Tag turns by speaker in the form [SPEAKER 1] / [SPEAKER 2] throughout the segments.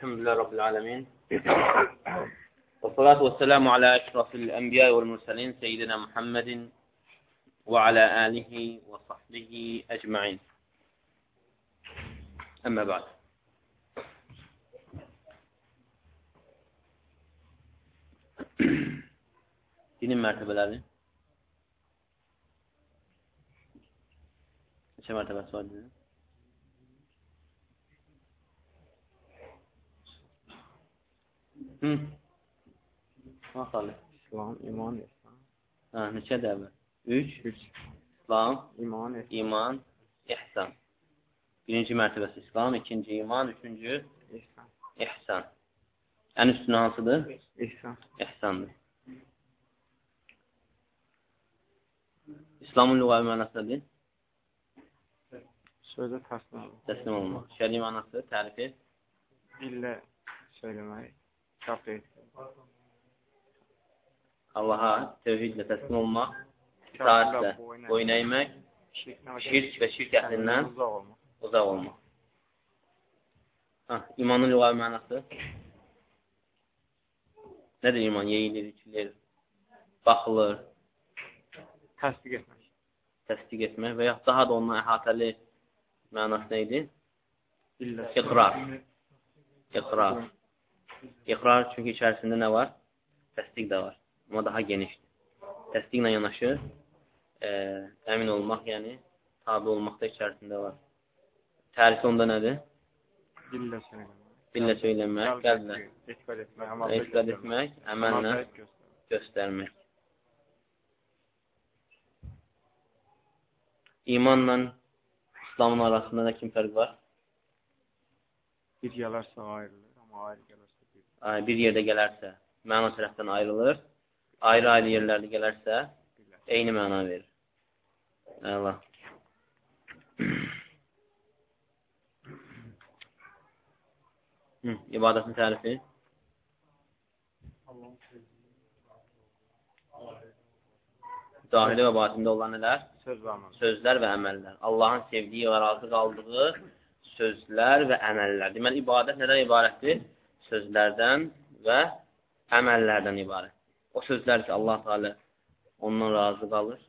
[SPEAKER 1] الحمد لله رب العالمين. والصلاة والسلام على أشرف الأنبياء والمرسلين سيدنا محمد وعلى آله وصحبه أجمعين. أما بعد. Dinin mərtəbələri Neçə mərtəbəsi var dinin? Hı. Baxalım.
[SPEAKER 2] İslam, iman, İslam.
[SPEAKER 1] Hə, neçə dəvə? Üç.
[SPEAKER 2] Üç.
[SPEAKER 1] İslam,
[SPEAKER 2] İman, İslam.
[SPEAKER 1] iman, ihsan. Birinci mərtəbəsi İslam, ikinci iman, üçüncü
[SPEAKER 2] İhsan.
[SPEAKER 1] ihsan. Ən üstünə hansıdır?
[SPEAKER 2] İhsan.
[SPEAKER 1] İhsandır. İslamın lüğəvi mənası nədir?
[SPEAKER 2] Sözə təslim olmaq.
[SPEAKER 1] Təslim olmaq. Şəri mənası, tərifi,
[SPEAKER 2] İllə söyləmək. Kafir.
[SPEAKER 1] Allaha tevhidlə təslim olmaq, itaətlə boyun əymək, şirk və şirk əhlindən
[SPEAKER 2] uzaq olmaq.
[SPEAKER 1] Ha, imanın lüğəvi mənası nədir iman? Yeyilir, içilir, baxılır,
[SPEAKER 2] Təsdiq etmək.
[SPEAKER 1] təsdiq etmək və yaxud daha da ondan əhatəli mənası nə idi? İqrar. İqrar çünki içərisində nə var? Təsdiq də var. Amma daha genişdir. Təsdiqlə yanaşı e, əmin olmaq, yəni tabi olmaq da içərisində var. Tərifi onda nədir?
[SPEAKER 2] İllə söyləmək.
[SPEAKER 1] Dillə söyləmək, qəlblə
[SPEAKER 2] Etiqad etmək. Əməllə
[SPEAKER 1] etiqad etmək, əməllə
[SPEAKER 2] göstərmək.
[SPEAKER 1] İmanla İslamın arasında nə kim fərq var?
[SPEAKER 2] Bir gələrsə ayrılır, amma ayrı gələrsə bir.
[SPEAKER 1] Yerdə gələrsə, məna tərəfdən ayrılır. Ayrı-ayrı yerlərdə gələrsə, eyni məna verir. Əla. Hı, ibadətin tərifi. Zahiri və batində olan nələr?
[SPEAKER 2] Söz və.
[SPEAKER 1] Sözlər və əməllər. Allahın sevdiyi və razı qaldığı sözlər və əməllər. Deməli, ibadət nədən ibarətdir? Sözlərdən və əməllərdən ibarət. O sözlər ki, Allah Teala ondan razı qalır,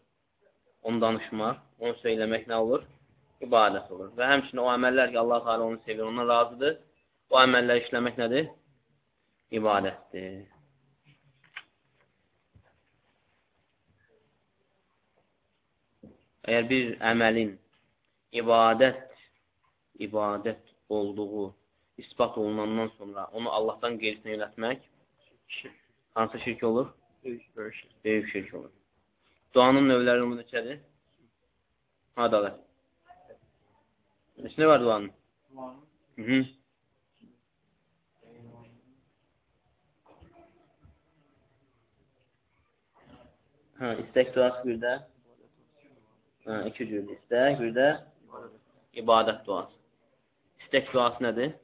[SPEAKER 1] onu danışmaq, onu söyləmək nə olur? İbadət olur. Və həmçinin o əməllər ki, Allah Teala onu sevir, ondan razıdır, o əməlləri işləmək nədir? İbadətdir. Əgər bir əməlin ibadət ibadət olduğu isbat olunandan sonra onu Allahdan qeyrisinə yönətmək hansı şirk olur?
[SPEAKER 2] Böyük, şirk.
[SPEAKER 1] Böyük şirk olur. Duanın növləri bu neçədir? Hadi Allah. Neçə var duanın? Hı -hı. Hə, istək duası bir də. Hə, iki cür istək, bir də ibadət duası. İstək duası nədir?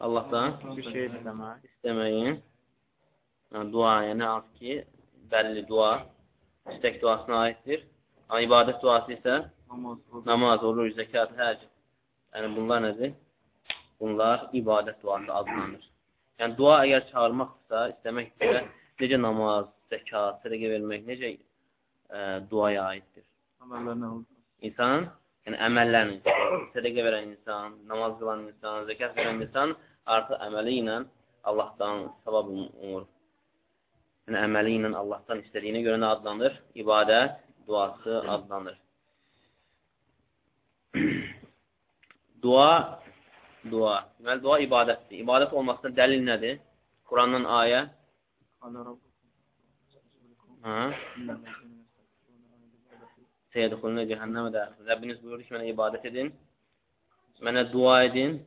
[SPEAKER 1] Allahdan
[SPEAKER 2] Bir şey istəmək.
[SPEAKER 1] istəməyin. Yəni, dua, yəni hansı ki, bəlli dua istək duasına aiddir. Amma ibadət duası isə
[SPEAKER 2] Namaz, roza.
[SPEAKER 1] namaz, oruc, zəkat, həc. Yəni bunlar nədir? Bunlar ibadət duası adlanır. Yəni dua əgər çağırmaqsa, istəməkdirsə, necə namaz, zəkat, sədaqə vermək necə ə, duaya aiddir?
[SPEAKER 2] Əməllər nə olur?
[SPEAKER 1] İnsan, yəni əməllərlə, sədaqə verən insan, namaz qılan insan, zəkat verən insan artıq əməli ilə Allahdan savab um- umur. Yəni əməli ilə Allahdan istədiyinə görə nə adlanır? İbadət duası adlanır. dua dua. Deməli dua ibadətdir. İbadət olmasına dəlil nədir? Qurandan ayə.
[SPEAKER 2] Qalə Rabbukum.
[SPEAKER 1] Seyyədxulunə cəhənnəmə də. Rəbbiniz buyurdu ki, mənə ibadət edin. Mənə dua edin.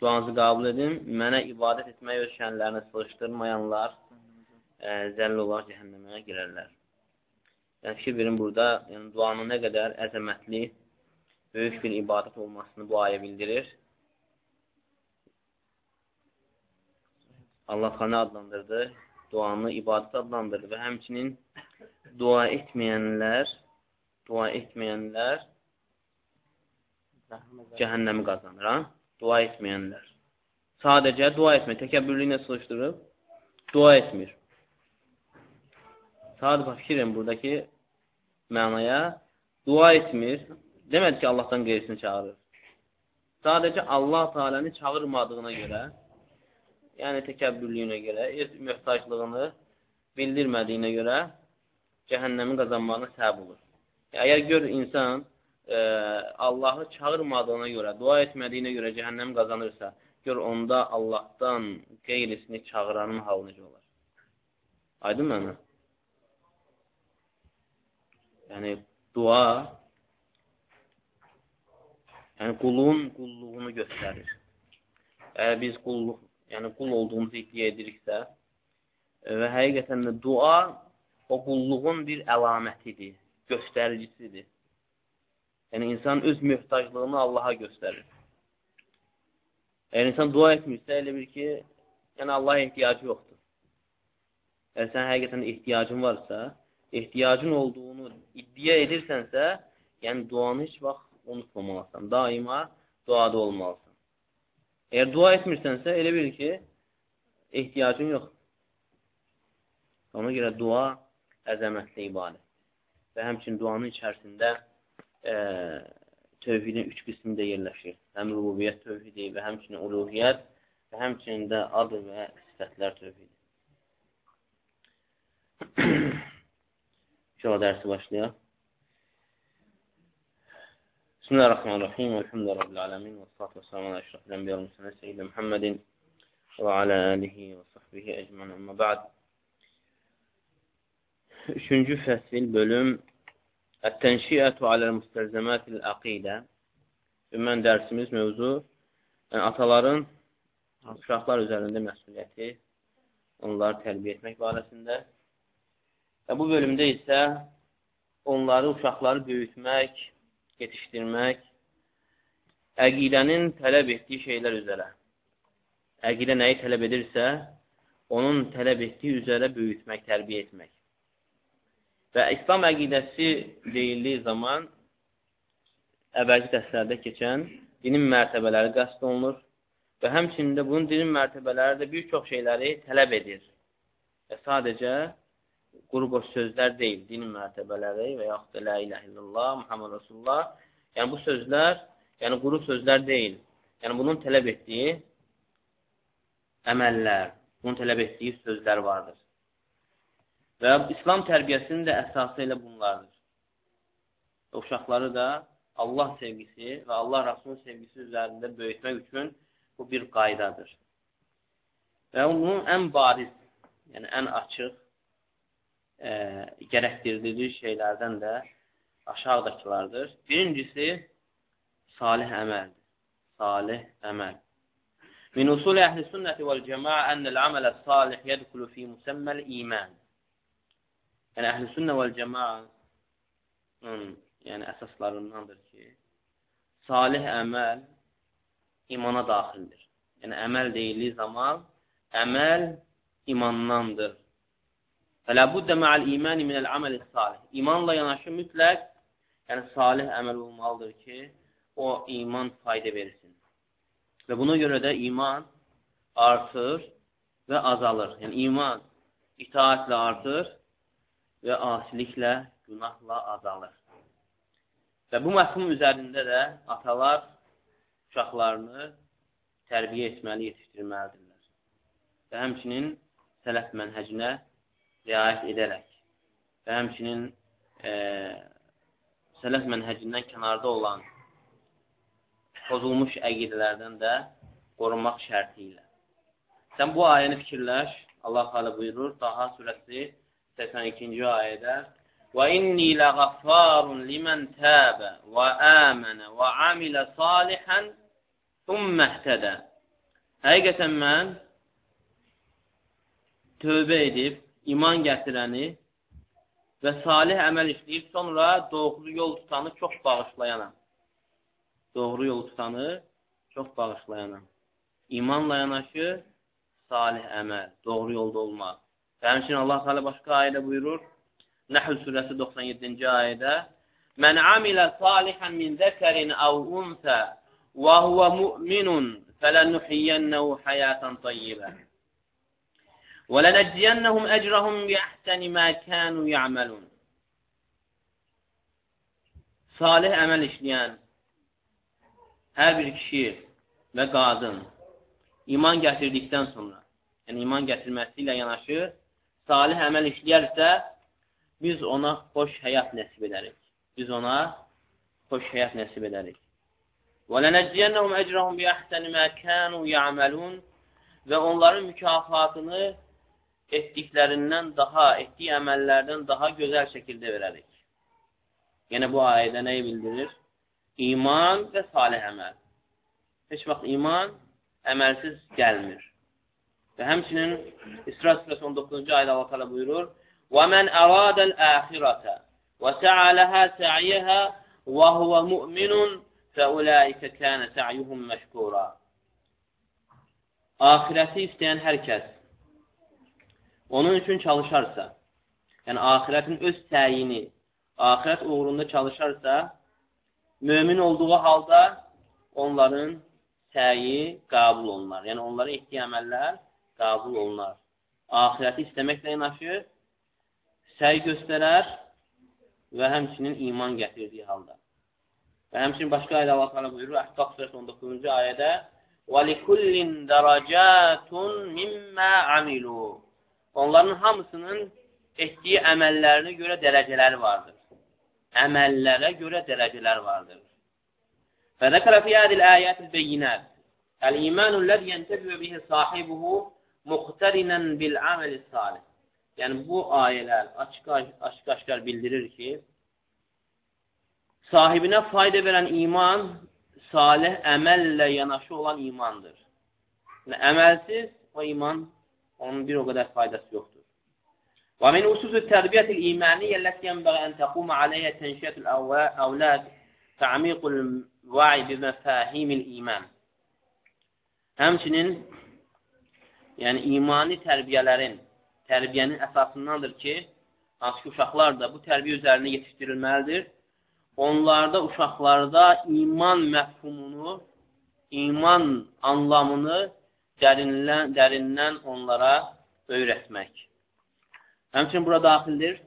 [SPEAKER 1] Duanızı qəbul edin. Mənə ibadət etməyə ölçənlərini sığışdırmayanlar ə, zəlil olaraq cəhənnəmə girərlər. Yəni, fikir verin burada, yəni, duanın nə qədər əzəmətli, böyük bir ibadət olmasını bu ayə bildirir. Allah xanı adlandırdı, duanı ibadət adlandırdı və həmçinin dua etməyənlər dua etməyənlər cəhənnəmi qazanır, ha? Dua etməyənlər. Sadəcə dua etmir. Təkəbbürlüyünə sıxışdırıb dua etmir. Sadəcə fikrin buradakı mənaya dua etmir. Demədi ki, Allahdan qeyrisini çağırır. Sadəcə Allah Teala'nı çağırmadığına görə, yəni təkəbbürlüyünə görə, öz möhtaclığını bildirmədiyinə görə cəhənnəmin qazanmağına səbəb olur. Əgər gör insan e, Allahı çağırmadığına görə, dua etmədiyinə görə cəhənnəm qazanırsa, gör onda Allahdan qeyrisini çağıranın halı necə olar? Aydın mənə? Yəni, dua yəni qulun qulluğunu göstərir. Əgər biz qulluq, yəni qul olduğumuzu iddia ediriksə və həqiqətən də dua o qulluğun bir əlamətidir, göstəricisidir. Yəni, insan öz möhtaclığını Allaha göstərir. Əgər insan dua etmirsə, elə bir ki, yəni Allaha ehtiyacı yoxdur. Əgər sən həqiqətən ehtiyacın varsa, ehtiyacın olduğunu iddia edirsənsə, yəni duanı heç vaxt unutmamalısan. Daima duada olmalısan. Əgər dua etmirsənsə, elə bil ki, ehtiyacın yoxdur. Ona görə dua əzəmətli ibadət. Və həmçin duanın içərisində e, tövhidin üç qismi də yerləşir. Həm rububiyyət tövhidi və həmçinin uluhiyyət və həmçinin də ad və sifətlər tövhidi. İnşallah dərsi başlayaq. Bismillahirrahmanirrahim. Elhamdülillahi Rabbil alemin. Və salatu və salamu ala əşrafil ənbiya və müsənə seyyidlə Muhammedin və alə alihi və sahbihi əcman. Amma ba'd. Üçüncü fəsil bölüm Ət-tənşiyyətu aləl müstəlzəmətil əqidə Ümən dərsimiz mövzu yəni, ataların uşaqlar üzərində məsuliyyəti onları tərbiyə etmək barəsində Və bu bölümdə isə onları, uşaqları böyütmək, yetişdirmək, əqidənin tələb etdiyi şeylər üzərə. Əqidə nəyi tələb edirsə, onun tələb etdiyi üzərə böyütmək, tərbiyə etmək. Və İslam əqidəsi deyildiyi zaman əvvəlki dərslərdə keçən dinin mərtəbələri qəsd olunur və həmçində bunun dinin mərtəbələri də bir çox şeyləri tələb edir. Və sadəcə quru boş sözlər deyil, din mərtəbələri və yaxud da la ilahe illallah, Muhammed Rasulullah. Yəni bu sözlər, yəni quru sözlər deyil. Yəni bunun tələb etdiyi əməllər, bunun tələb etdiyi sözlər vardır. Və İslam tərbiyəsinin də əsası elə bunlardır. Uşaqları da Allah sevgisi və Allah Rasulun sevgisi üzərində böyütmək üçün bu bir qaydadır. Və bunun ən bariz, yəni ən açıq e, gərəkdirdiyi şeylərdən də aşağıdakılardır. Birincisi, salih əməldir. Salih əməl. Min usul əhli sünnəti vəl cəmaə ənəl amələ salih yədkulu fi müsəmməl iman. Yəni, əhl-i sünnə vəl cəmaənin yəni, əsaslarındandır ki, salih əməl imana daxildir. Yəni, əməl deyildiyi zaman, əməl imandandır. Fələ buddə mə'əl imani minəl aməli salih. İmanla yanaşı mütləq, yəni salih əməl olmalıdır ki, o iman fayda versin. Və buna görə də iman artır və azalır. Yəni iman itaatlə artır və asiliklə, günahla azalır. Və bu məfhum üzərində də atalar uşaqlarını tərbiyə etməli, yetişdirməlidirlər. Və həmçinin sələf mənhəcinə riayət edərək və həmçinin e, sələf mənhəcindən kənarda olan pozulmuş əqidələrdən də qorunmaq şərti ilə. Sən bu ayəni fikirləş, Allah xalə buyurur, Daha surəsi 82-ci ayədə Və inni ləğəffarun limən təbə və əmənə və amilə salihən thumma ihtədə. Həqiqətən mən tövbə edib iman gətirəni və salih əməl işləyib, sonra doğru yol tutanı çox bağışlayanam. Doğru yol tutanı çox bağışlayanam. İmanla yanaşı salih əməl, doğru yolda olmaq. Və həmçinin Allah Teala başqa ayədə buyurur, Nəhl surəsi 97-ci ayədə Mən amilə salihan min zəkərin əv unsə وهو مؤمن فلنحيينه حياة طيبة ولنجزينهم أجرهم بأحسن ما كانوا يعملون Salih əməl işləyən hər bir kişi və qadın iman gətirdikdən sonra, yəni iman gətirməsi ilə yanaşı, salih əməl işləyərsə, biz ona xoş həyat nəsib edərik. Biz ona xoş həyat nəsib edərik. وَلَنَجْزِيَنَّهُمْ أَجْرَهُمْ بِأَحْسَنِ مَا كَانُوا يَعْمَلُونَ Və onların mükafatını etdiklərindən daha, etdiyi əməllərdən daha gözəl şəkildə verərik. Yəni, bu ayədə nəyi bildirir? İman və salih əməl. Heç vaxt iman əməlsiz gəlmir. Və həmçinin İsra surəsi 19-cu ayədə Allah təala buyurur: "Və men aradal axirətə və sa'a laha sa'yaha və huwa mu'minun fəulaika kana sa'yuhum məşkura." Axirəti istəyən hər kəs onun üçün çalışarsa, yəni axirətin öz səyini, axirət uğrunda çalışarsa, mömin olduğu halda onların səyi qəbul olunar. Yəni onlara etdiyi əməllər qəbul olunar. Ahirəti istəməklə yanaşı, səy göstərər və həmçinin iman gətirdiyi halda. Və həmçinin başqa ayədə Allah təala buyurur, Əhqaf surəsi 19-cu ayədə: "Və likullin daracatun mimma amilu." Onların hamısının etdiyi əməllərinə görə dərəcələri vardır. Əməllərə görə dərəcələr vardır. فذكر في هذه الآيات البينات الإيمان الذي ينتفع به صاحبه muqtarinan bil amel salih. Yəni bu ayələr açıq-aşkar bildirir ki, sahibinə fayda verən iman salih əməllə yanaşı olan imandır. Yəni, əməlsiz o iman onun bir o qədər faydası yoxdur. Və min ususu tərbiyyətil imaniyyə ləti yənbəğə ən təquma aleyhə tənşiyyətul əvlad tə'miqul va'i bi məfəhimil iman. Həmçinin yəni imani tərbiyələrin, tərbiyənin əsasındandır ki, hansı ki, uşaqlar da bu tərbiyə üzərində yetişdirilməlidir onlarda, uşaqlarda iman məfhumunu, iman anlamını dərindən, dərindən onlara öyrətmək. Həmçin bura daxildir.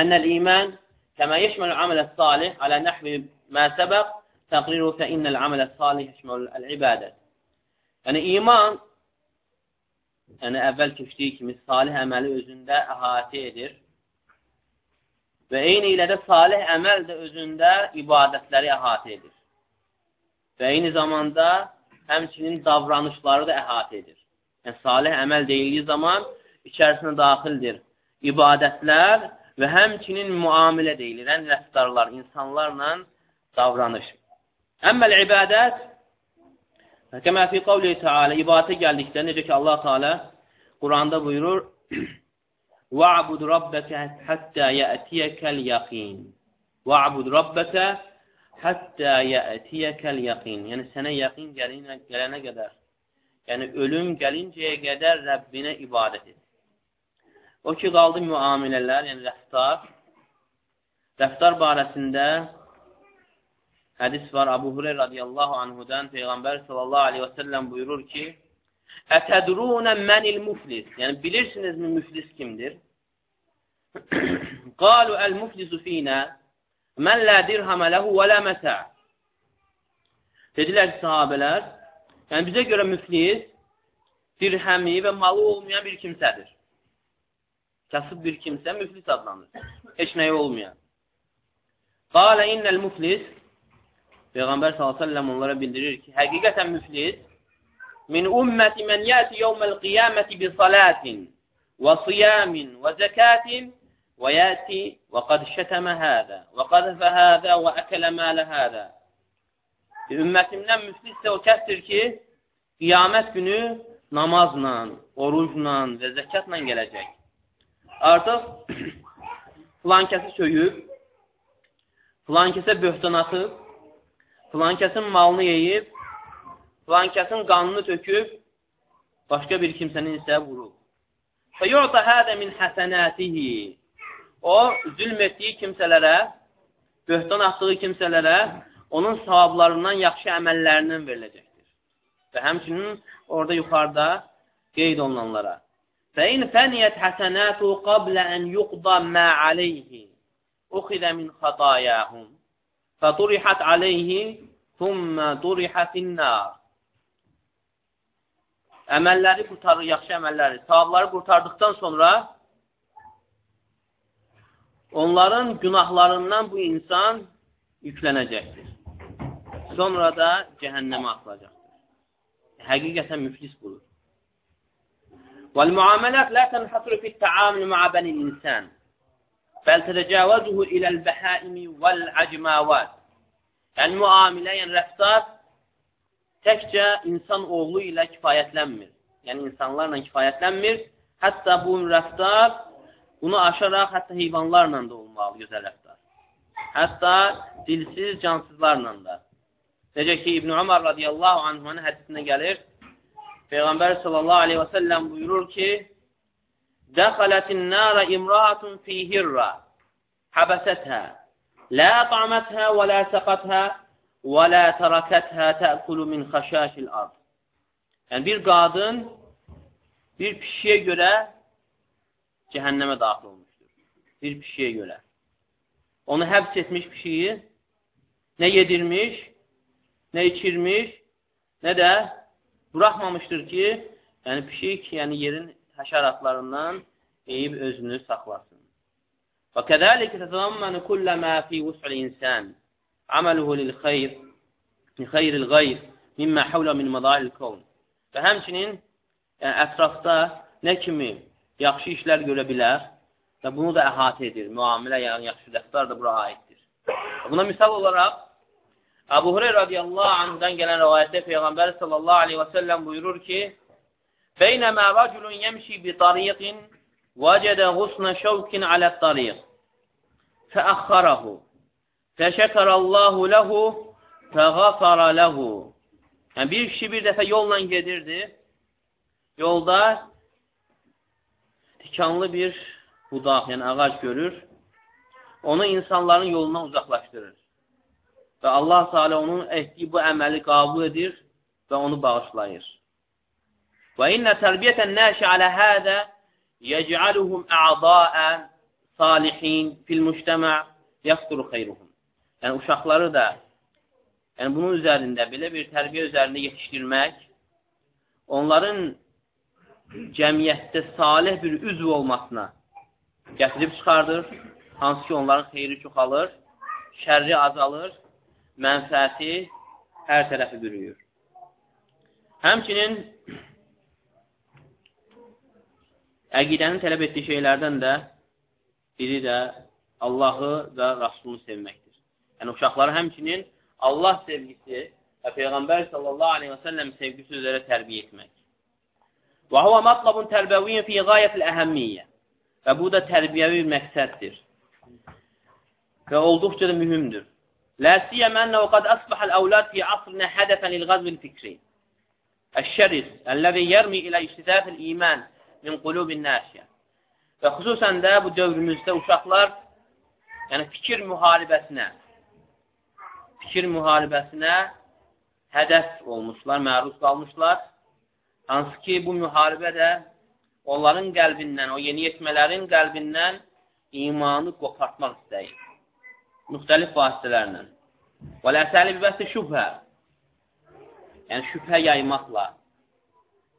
[SPEAKER 1] Ənəl iman kəmə yeşməl amələ salih alə nəhvi mə səbəq təqriru fə innəl amələ salih yeşməl əl-ibadət. Yəni, iman yəni əvvəl keçdiyi kimi salih əməli özündə əhatə edir. Və eyni ilə də salih əməl də özündə ibadətləri əhatə edir. Və eyni zamanda həmçinin davranışları da əhatə edir. Yəni, salih əməl deyildiyi zaman içərisinə daxildir ibadətlər və həmçinin müamilə deyilir, yəni rəftarlar, insanlarla davranış. Əmməl ibadət Kəmə fi qavli Teala ibadətə gəldikdə necə ki Allah Teala Quranda buyurur: "Va'bud rabbaka hatta ya'tiyakal yaqin." Va'bud rabbaka hatta ya'tiyakal yaqin. Yəni sənə yaqin gəlinə gələnə qədər, yəni ölüm gəlincəyə qədər Rəbbinə ibadət et. O ki qaldı müamilələr, yəni rəftar. Rəftar barəsində hədis var Abu Hureyr radiyallahu anhudan Peyğəmbər sallallahu aleyhi və səlləm buyurur ki, Ətədrunə mənil muflis. Yəni, bilirsinizmi müflis kimdir? Qalu əl-muflisu finə mən lə dirhamə ləhu və lə məsə. Dedilər sahabələr, yəni bizə görə müflis dirhəmi və malı olmayan bir kimsədir. Kasıb bir kimsə müflis adlanır. Heç nəyi olmayan. Qalə innəl muflis Peyğəmbər s.ə.v onlara bildirir ki, həqiqətən müflis min ümmeti men yəti yevməl qiyaməti bi salatin və siyamin və zəkatin və yəti və qad şətəmə hədə və qadfə hədə və əkələ mələ hədə. Ümmətimdən müflis də o kəsdir ki, qiyamət günü namazla, orucla və zəkatla gələcək. Artıq filan kəsi söyüb, filan kəsə böhtan atıb, filankəsin malını yeyib, filankəsin qanını töküb, başqa bir kimsənin isə vurub. Fəyu'ta hədə min həsənətihi. O, zülm etdiyi kimsələrə, böhtan atdığı kimsələrə onun savablarından yaxşı əməllərindən veriləcəkdir. Və həmçinin orada yuxarıda qeyd olunanlara. Fəin fəniyyət həsənətu qablə ən yuqda mə aleyhi. Uxidə min xatayahum. فَطُرِحَتْ عَلَيْهِ ثُمَّ طُرِحَ فِي النَّارِ Əməlləri qurtarır, yaxşı əməlləri, savabları qurtardıqdan sonra onların günahlarından bu insan yüklənəcəkdir. Sonra da cəhənnəmə atılacaqdır. Həqiqətən müflis budur. والمعاملات لا تنحصر في التعامل مع بني Bəl tətəcəvəzuhu iləl bəhəimi vəl əcməvət. Yəni, müamilə, yəni rəftar təkcə insan oğlu ilə kifayətlənmir. Yəni, insanlarla kifayətlənmir. Hətta bu rəftar bunu aşaraq hətta heyvanlarla da olmalı gözəl rəftar. Hətta dilsiz, cansızlarla da. Necə ki, İbn-i Umar radiyallahu anhmanın hədisində gəlir, Peyğəmbər sallallahu aleyhi və səlləm buyurur ki, Dəxələtin nara imraatun fi hirra, həbəsəthə, lə ta'məthə və lə səqəthə və lə tərəkəthə təəkulu min xəşəşil ard. Yəni, bir qadın bir pişiyə görə cəhənnəmə daxil olmuşdur. Bir pişiyə görə. Onu həbs etmiş pişiyi nə yedirmiş, nə içirmiş, nə də buraxmamışdır ki, yəni pişik yəni yerin həşəratlarından eyib özünü saxlasın. Və kədəlikə tətəzamməni kullə mə fi vus'ul insan amaluhu lil xeyr min xeyril qeyr mimmə havlə min mədalil kavn. Və həmçinin yəni, ətrafda nə kimi yaxşı işlər görə bilər və bunu da əhatə edir. Müamilə, yəni yaxşı rəftar da bura aiddir. Buna misal olaraq Əbu Hureyr radiyallahu anhdan gələn rəvayətdə Peyğəmbər sallallahu aleyhi və səlləm buyurur ki, Beynəmə rəculun yəmşi bi tariqin vəcədə qusna şəvkin alə tariq fəəxxarahu fəşəkərəllahu ləhu fəğafara ləhu Yəni, bir kişi bir dəfə yolla gedirdi. Yolda tikanlı bir budaq, yəni ağac görür. Onu insanların yolundan uzaqlaşdırır. Və Allah Teala onun etdiyi bu əməli qəbul edir və onu bağışlayır. Və innə tərbiyyətən nəşi alə hədə yəc'aluhum ə'dəən salihin fil müştəmə yaxduru xeyruhum. Yəni, uşaqları da yəni bunun üzərində, belə bir tərbiyə üzərində yetişdirmək, onların cəmiyyətdə salih bir üzv olmasına gətirib çıxardır, hansı ki, onların xeyri çoxalır, şərri azalır mənfəəti hər tərəfi bürüyür. Həmçinin Əqidənin tələb etdiyi şeylərdən də biri də Allahı və Rasulunu sevməkdir. Yəni, uşaqları həmçinin Allah sevgisi və Peyğəmbər sallallahu aleyhi və səlləm sevgisi üzrə tərbiyə etmək. Və huvə matlabun tərbəviyyin fi qayətil əhəmmiyyə. Və bu da tərbiyəvi bir məqsəddir. Və olduqca da mühümdür. Lə siyyəmənə və qad əsbəhəl əvlad fi asrına hədəfən il qazvil fikri. Əşşəris, əlləvi yərmi ilə iştidafil iman min qulubin nəsiyə. Və xüsusən də bu dövrümüzdə uşaqlar yəni fikir müharibəsinə fikir müharibəsinə hədəf olmuşlar, məruz qalmışlar. Hansı ki, bu müharibə də onların qəlbindən, o yeni yetmələrin qəlbindən imanı qopartmaq istəyir müxtəlif vasitələrlə. Və ləsəli bibəsi şübhə, yəni şübhə yaymaqla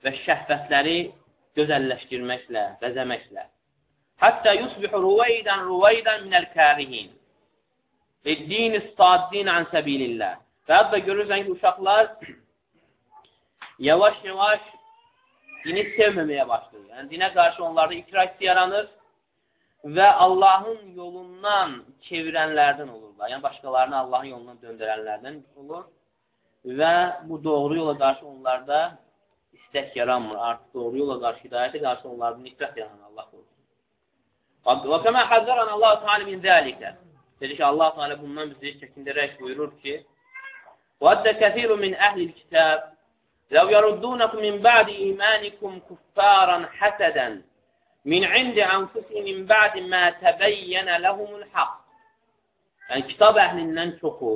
[SPEAKER 1] və şəhvətləri gözəlləşdirməklə, bəzəməklə. Hətta yusbihu ruvaydan ruvaydan minəl kərihin. Eddin istadin an səbilillah. Və hətta görürsən ki, uşaqlar yavaş-yavaş dini sevməməyə başlayır. Yəni, dinə qarşı onlarda ikra hissi yaranır və Allahın yolundan çevirənlərdən olurlar. Yəni, başqalarını Allahın yolundan döndürənlərdən olur və bu doğru yola qarşı onlarda istək yaranmır. Artıq doğru yola qarşı hidayətə qarşı onlarda nifrət yaranır Allah qorusun. Və kəmə həzzərən Allah Teala min zəlikə. Dedi ki, Allah Teala bundan bizi çəkindirək buyurur ki, وَأَدَّ كَثِيرٌ مِنْ أَهْلِ الْكِتَابِ لَوْ يَرُدُّونَكُمْ مِنْ بَعْدِ إِيمَانِكُمْ كُفَّارًا حَسَدًا min indi anfusihim min ba'di ma təbəyyənə ləhumul haqq. Yəni, kitab əhlindən çoxu,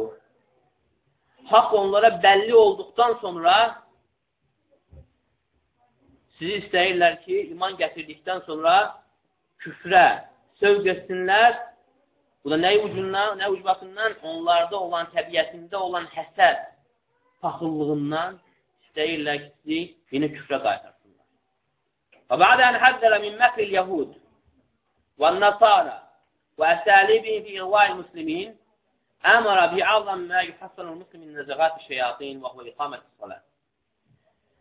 [SPEAKER 1] haqq onlara bəlli olduqdan sonra sizi istəyirlər ki, iman gətirdikdən sonra küfrə sövq etsinlər. Bu da nə ucundan, nə ucbatından? Onlarda olan, təbiətində olan həsəd, paxıllığından istəyirlər ki, sizi yenə küfrə qaytarsınlar. Və bə'də ən həddərə min məkril yəhud və nəsara və əsəlibin fi iğvai muslimin əmara bi'azam mə yuhassanul muslimin nəzəqat-ı şeyatin və huvə iqamət-i salat.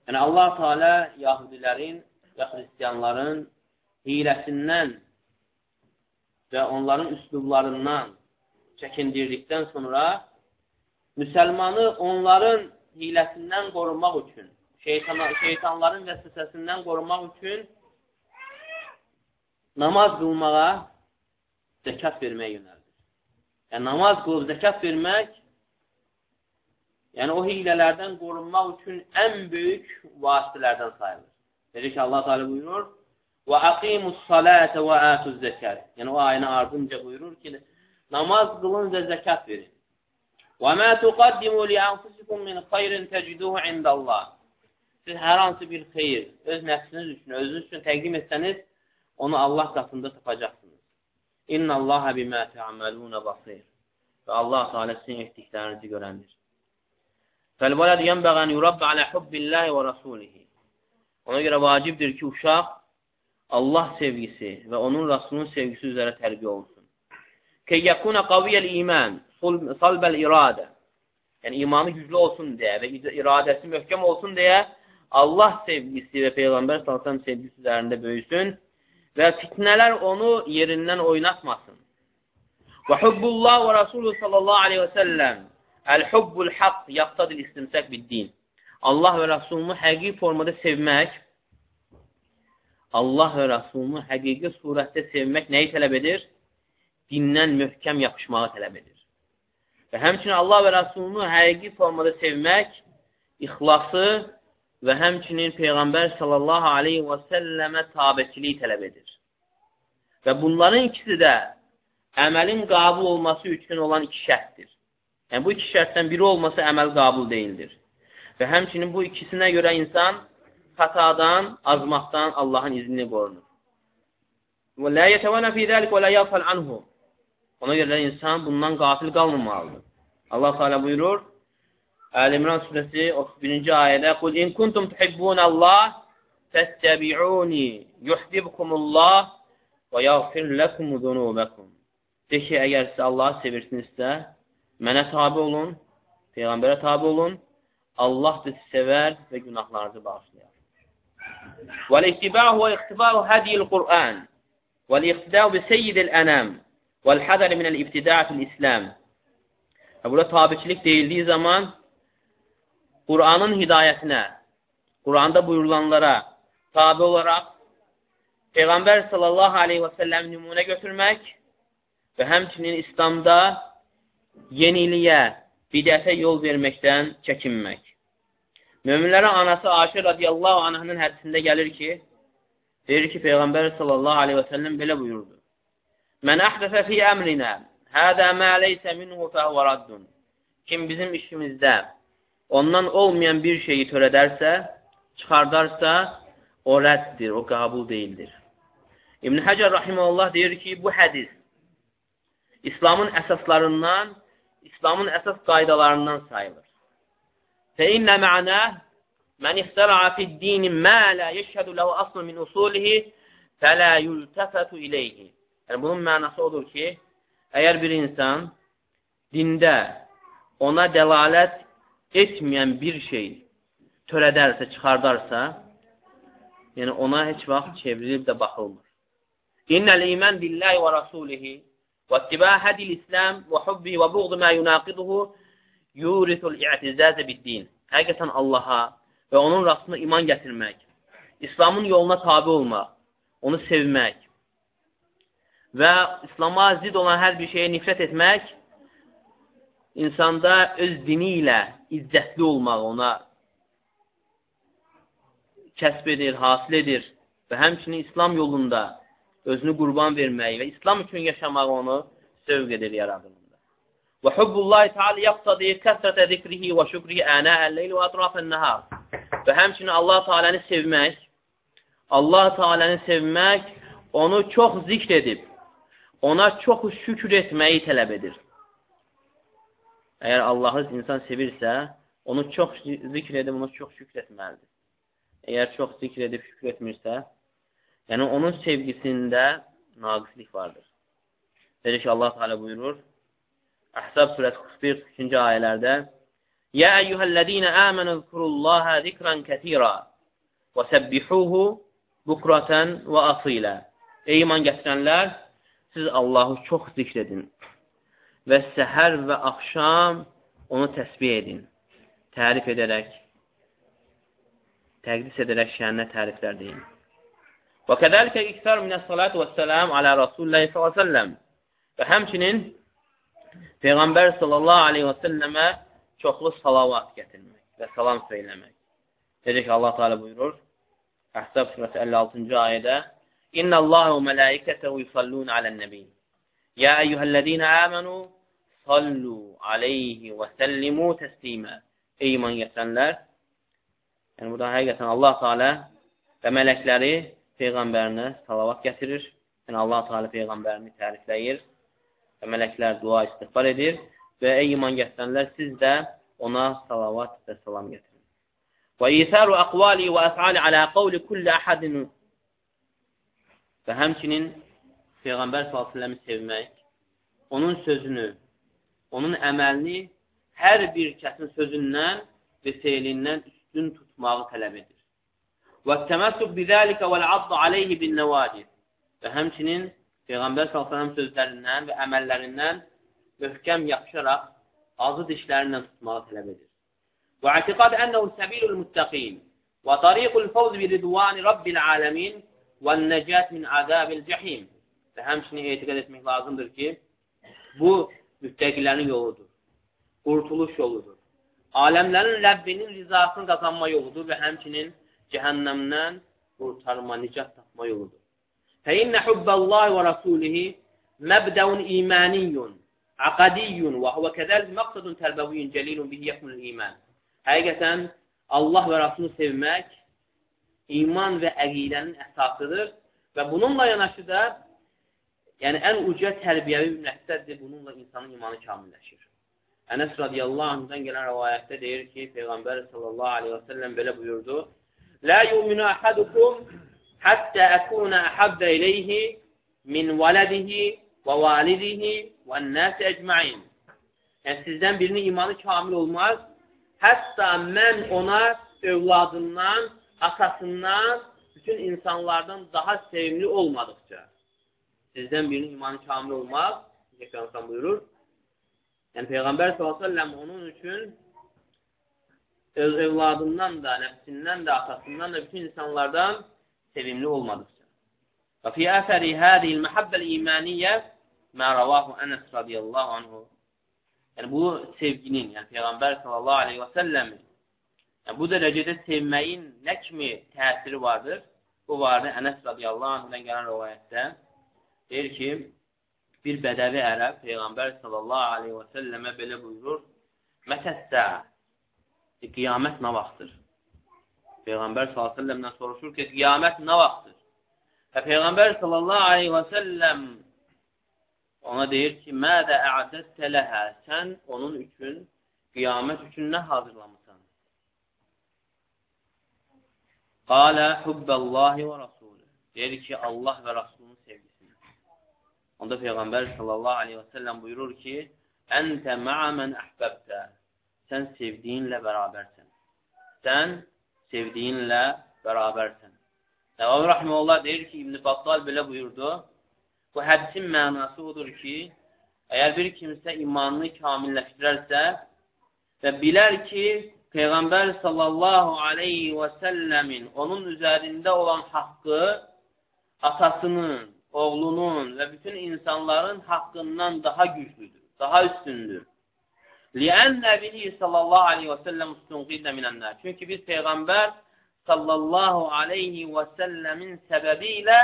[SPEAKER 1] Yəni, Allah Teala yahudilərin və xristiyanların hiləsindən və onların üslublarından çəkindirdikdən sonra müsəlmanı onların hiləsindən qorunmaq üçün, şeytana, şeytanların vəsvəsəsindən qorunmaq üçün namaz qılmağa zəkat verməyə yönəldir. Yəni, namaz qılıb zəkat vermək, yəni o hilələrdən qorunmaq üçün ən böyük vasitələrdən sayılır. Necə ki, Allah Teala buyurur, və aqimus salətə və ətuz zəkat. Yəni, o ayına ardınca buyurur ki, namaz qılın və zəkat verin. Və mə tuqaddimu li anfusikum min xeyrin təciduhu indəllah. Siz hər hansı bir xeyir öz nəfsiniz üçün, özünüz üçün təqdim etsəniz, onu Allah qatında tapacaqsınız. İnna Allaha bimə tə'amaluna basir. Və Allah Teala sizin etdiklərinizi görəndir. Fəl-vələd yənbəğən yurabbə alə hubbillahi və rasulihi. Ona görə vacibdir ki, uşaq Allah sevgisi və onun Rasulunun sevgisi üzrə tərbiyə olsun. Keyyəkuna qaviyyəl iman, salbəl iradə. Yəni, imanı güclü olsun deyə və iradəsi möhkəm olsun deyə Allah sevgisi və Peyğəmbər salsan sevgisi üzərində böyüsün və fitnələr onu yerindən oynatmasın. Və hubbullah və Rasulü sallallahu aleyhi və səlləm Əl-hubbul haqq yaqtadil istimsək bid-din. Allah və Rasulunu həqiqi formada sevmək, Allah və Rasulunu həqiqi surətdə sevmək nəyi tələb edir? Dindən möhkəm yapışmağı tələb edir. Və həmçinin Allah və Rasulunu həqiqi formada sevmək, ixlası və həmçinin Peyğəmbər sallallahu aleyhi və səlləmə tabəçiliyi tələb edir. Və bunların ikisi də əməlin qabul olması üçün olan iki şərtdir. Yəni, bu iki şərtdən biri olmasa əməl qabul deyildir. Və həmçinin bu ikisinə görə insan xatadan, azmaqdan Allahın iznini qorunur. Və lə yətəvənə fi dəlik və lə yəfəl anhu. Ona görə insan bundan qafil qalmamalıdır. Allah Teala buyurur, Əl-İmran surəsi 31-ci ayədə Qul in kuntum tuhibbunallah fəttəbi'uni yuhbibkumullah və yəğfir ləkum zunubəkum. De ki, əgər siz Allahı sevirsinizsə, mənə tabi olun, Peyğəmbərə tabi olun, Allah da sevər və günahlarınızı bağışlayar. وَالْاِتِبَاهُ وَاِقْتِبَاهُ هَدِيِ الْقُرْآنِ وَالْاِقْتِدَاءُ بِسَيِّدِ الْأَنَامِ وَالْحَذَرِ مِنَ الْاِبْتِدَاءِ فِي الْإِسْلَامِ Burada tabiçilik deyildiyi zaman Qur'anın hidayətinə, Qur'anda buyurulanlara tabi olaraq Peyğəmbər sallallahu aleyhi və səlləm nümunə götürmək və həmçinin İslamda yeniliyə, bidətə yol verməkdən çəkinmək. Möminlərin anası Aşir radiyallahu anhının hədisində gəlir ki, deyir ki, Peyğəmbər sallallahu aleyhi və səlləm belə buyurdu. Mən əhdəfə fi əmrinə, hədə mə leysə minhu fəhvə raddun. Kim bizim işimizdə ondan olmayan bir şeyi törədərsə, çıxardarsa, o rəddir, o qabul deyildir. İbn Həcər rahimehullah deyir ki, bu hədis İslamın əsaslarından, İslamın əsas qaydalarından sayılır. Fə innə mə'nə mən ixtəra'a fid-dini mə la yeşhədu ləhu aslu min usulihi fələ yultəfətu ileyhi. Yəni, bunun mənası odur ki, əgər bir insan dində ona dəlalət etməyən bir şey törədərsə, çıxardarsa, yəni ona heç vaxt çevrilib də baxılmır. İnnəl iman billahi və rasulihi İslam və hubbi və buğd mə yunaqiduhu yurisul i'tizazə bid-din. Həqiqətən Allaha və onun rəsuluna iman gətirmək, İslamın yoluna tabe olmaq, onu sevmək və İslama zid olan hər bir şeyə nifrət etmək insanda öz dini ilə izzətli olmaq ona kəsb edir, hasil edir və həmçinin İslam yolunda özünü qurban verməyi və İslam üçün yaşamağı onu sövq edir yaradılında. Və hubbullahi ta'ala yaqtadi kəsrətə zikrihi və şükrihi ənəəl-leyl və ətrafən-nəhar. Və həmçinin Allah Taala'nı sevmək, Allah Taala'nı sevmək onu çox zikr edib, ona çox şükür etməyi tələb edir. Əgər Allahı insan sevirsə, onu çox zikr edib, ona çox şükür etməlidir. Əgər çox zikr edib şükür etmirsə, yəni onun sevgisində naqislik vardır. Necə ki, Allah Teala buyurur, Əhzab surəsi 41-ci ayələrdə Yə əyyuhəl-ləzīnə əmənə zkurullaha zikran kəsirə və səbbihuhu bukratan və asilə. Ey iman gətirənlər, siz Allahı çox zikr edin və səhər və axşam onu təsbih edin, tərif edərək, təqdis edərək şəninə təriflər deyin. Və kədəlikə iksar minəs-salatu və-səlam alə Rasulullah s.ə.v. Və həmçinin Peyğəmbər sallallahu aleyhi və səlləmə çoxlu salavat gətirmək və salam söyləmək. Necə ki, Allah Teala buyurur, Əhzab surəsi 56-cı ayədə İnna Allahu mələikətəhu yusallun alən-nəbi. Ya eyyuhəl-ləzīnə əmənu sallu aleyhi və səllimu təslimə. Ey iman gətirənlər, yəni burada həqiqətən Allah Teala və mələkləri Peyğəmbərinə salavat gətirir. Yəni Allah Teala Peyğəmbərini tərifləyir və mələklər dua istighfar edir və ey iman gətirənlər, siz də ona salavat və salam gətirin. Və isəru əqvali və əfali alə qavli kulli əhədin və həmçinin Peyğəmbər s.ə.v-i sevmək, onun sözünü, onun əməlini hər bir kəsin sözündən və feilindən üstün tutmağı tələb edir. Və təməssub bizəlikə vəl-abd aleyhi bin nəvacid və həmçinin Peyğəmbər s.ə.v sözlərindən və əməllərindən möhkəm yapışaraq ağzı dişlərindən tutmağı tələb edir. Və etiqad ənəhu səbilul muttəqin və tariqul fawz bi ridvani rabbil aləmin və nəcət min azabil cəhim. Və həmçinin etiqad etmək lazımdır ki, bu müttəqilərin yoludur, qurtuluş yoludur. Aləmlərin Rəbbinin rizasını qazanma yoludur və həmçinin cəhənnəmdən qurtarma, nicat tapma yoludur. فإن حب الله ورسوله مبدأ إيماني عقدي وهو كذلك مقصد تربوي celil bihi yakmul iman. Həqiqətən Allah və Rasulunu sevmək iman və əqidənin əsasıdır və bununla yanaşı da yəni ən uca tərbiyəvi məqsəddir, bununla insanın imanı kamilləşir. Ənəs radiyallahu anhdan gələn rəvayətdə deyir ki, Peyğəmbər sallallahu aleyhi və səlləm belə buyurdu, Lə yuminu əhadukum həttə əkunə əhabbə iləyhi min vələdihi və validihi və nəsi əcməin. Yəni, sizdən birinin imanı kamil olmaz. Hətta mən ona övladından, atasından, bütün insanlardan daha sevimli olmadıqca. Sizdən birinin imanı kamil olmaz. Peyğəmbər buyurur. Yəni, Peyğəmbər s.ə.v onun üçün öz övladından da, nəfsindən də, atasından da, bütün insanlardan sevimli olmadıqca. Və fi əsəri hədiyil məhəbbəl imaniyyə mə ravahu Ənəs radiyallahu anhu. Yəni, bu sevginin, yəni Peyğəmbər sallallahu aleyhi və səlləmin yəni, bu dərəcədə sevməyin nə kimi təsiri vardır? Bu vardır Ənəs radiyallahu anhudan gələn rivayətdə. Deyir ki, bir bədəvi ərəb Peyğəmbər sallallahu aleyhi və səlləmə belə buyurur, Mətəssə, qiyamət nə vaxtdır? Peyğəmbər s.ə.v-dən soruşur ki, qiyamət nə vaxtdır? Və Peyğəmbər s.ə.v ona deyir ki, Mədə ə'dəttə ləhə, sən onun üçün, qiyamət üçün nə hazırlamısan? Qalə hubbəllahi və rasulü. Deyir ki, Allah və Rasulun sevgisini. Onda Peyğəmbər s.ə.v buyurur ki, Əntə mə'ə mən əhbəbdə. Sən sevdiyinlə bərabərsən. Sən sevdiyinlə bərabərsən. Nəvavi Rəhməllah deyir ki, İbn-i Battal belə buyurdu, bu hədisin mənası odur ki, əgər bir kimsə imanını kamilləşdirərsə və bilər ki, Peyğəmbər sallallahu aleyhi və səlləmin onun üzərində olan haqqı atasının, oğlunun və bütün insanların haqqından daha güclüdür, daha üstündür. Liənnə bihi sallallahu aleyhi və səlləm ustunqidlə minənlər. Çünki biz Peyğəmbər sallallahu aleyhi və səlləmin səbəbi ilə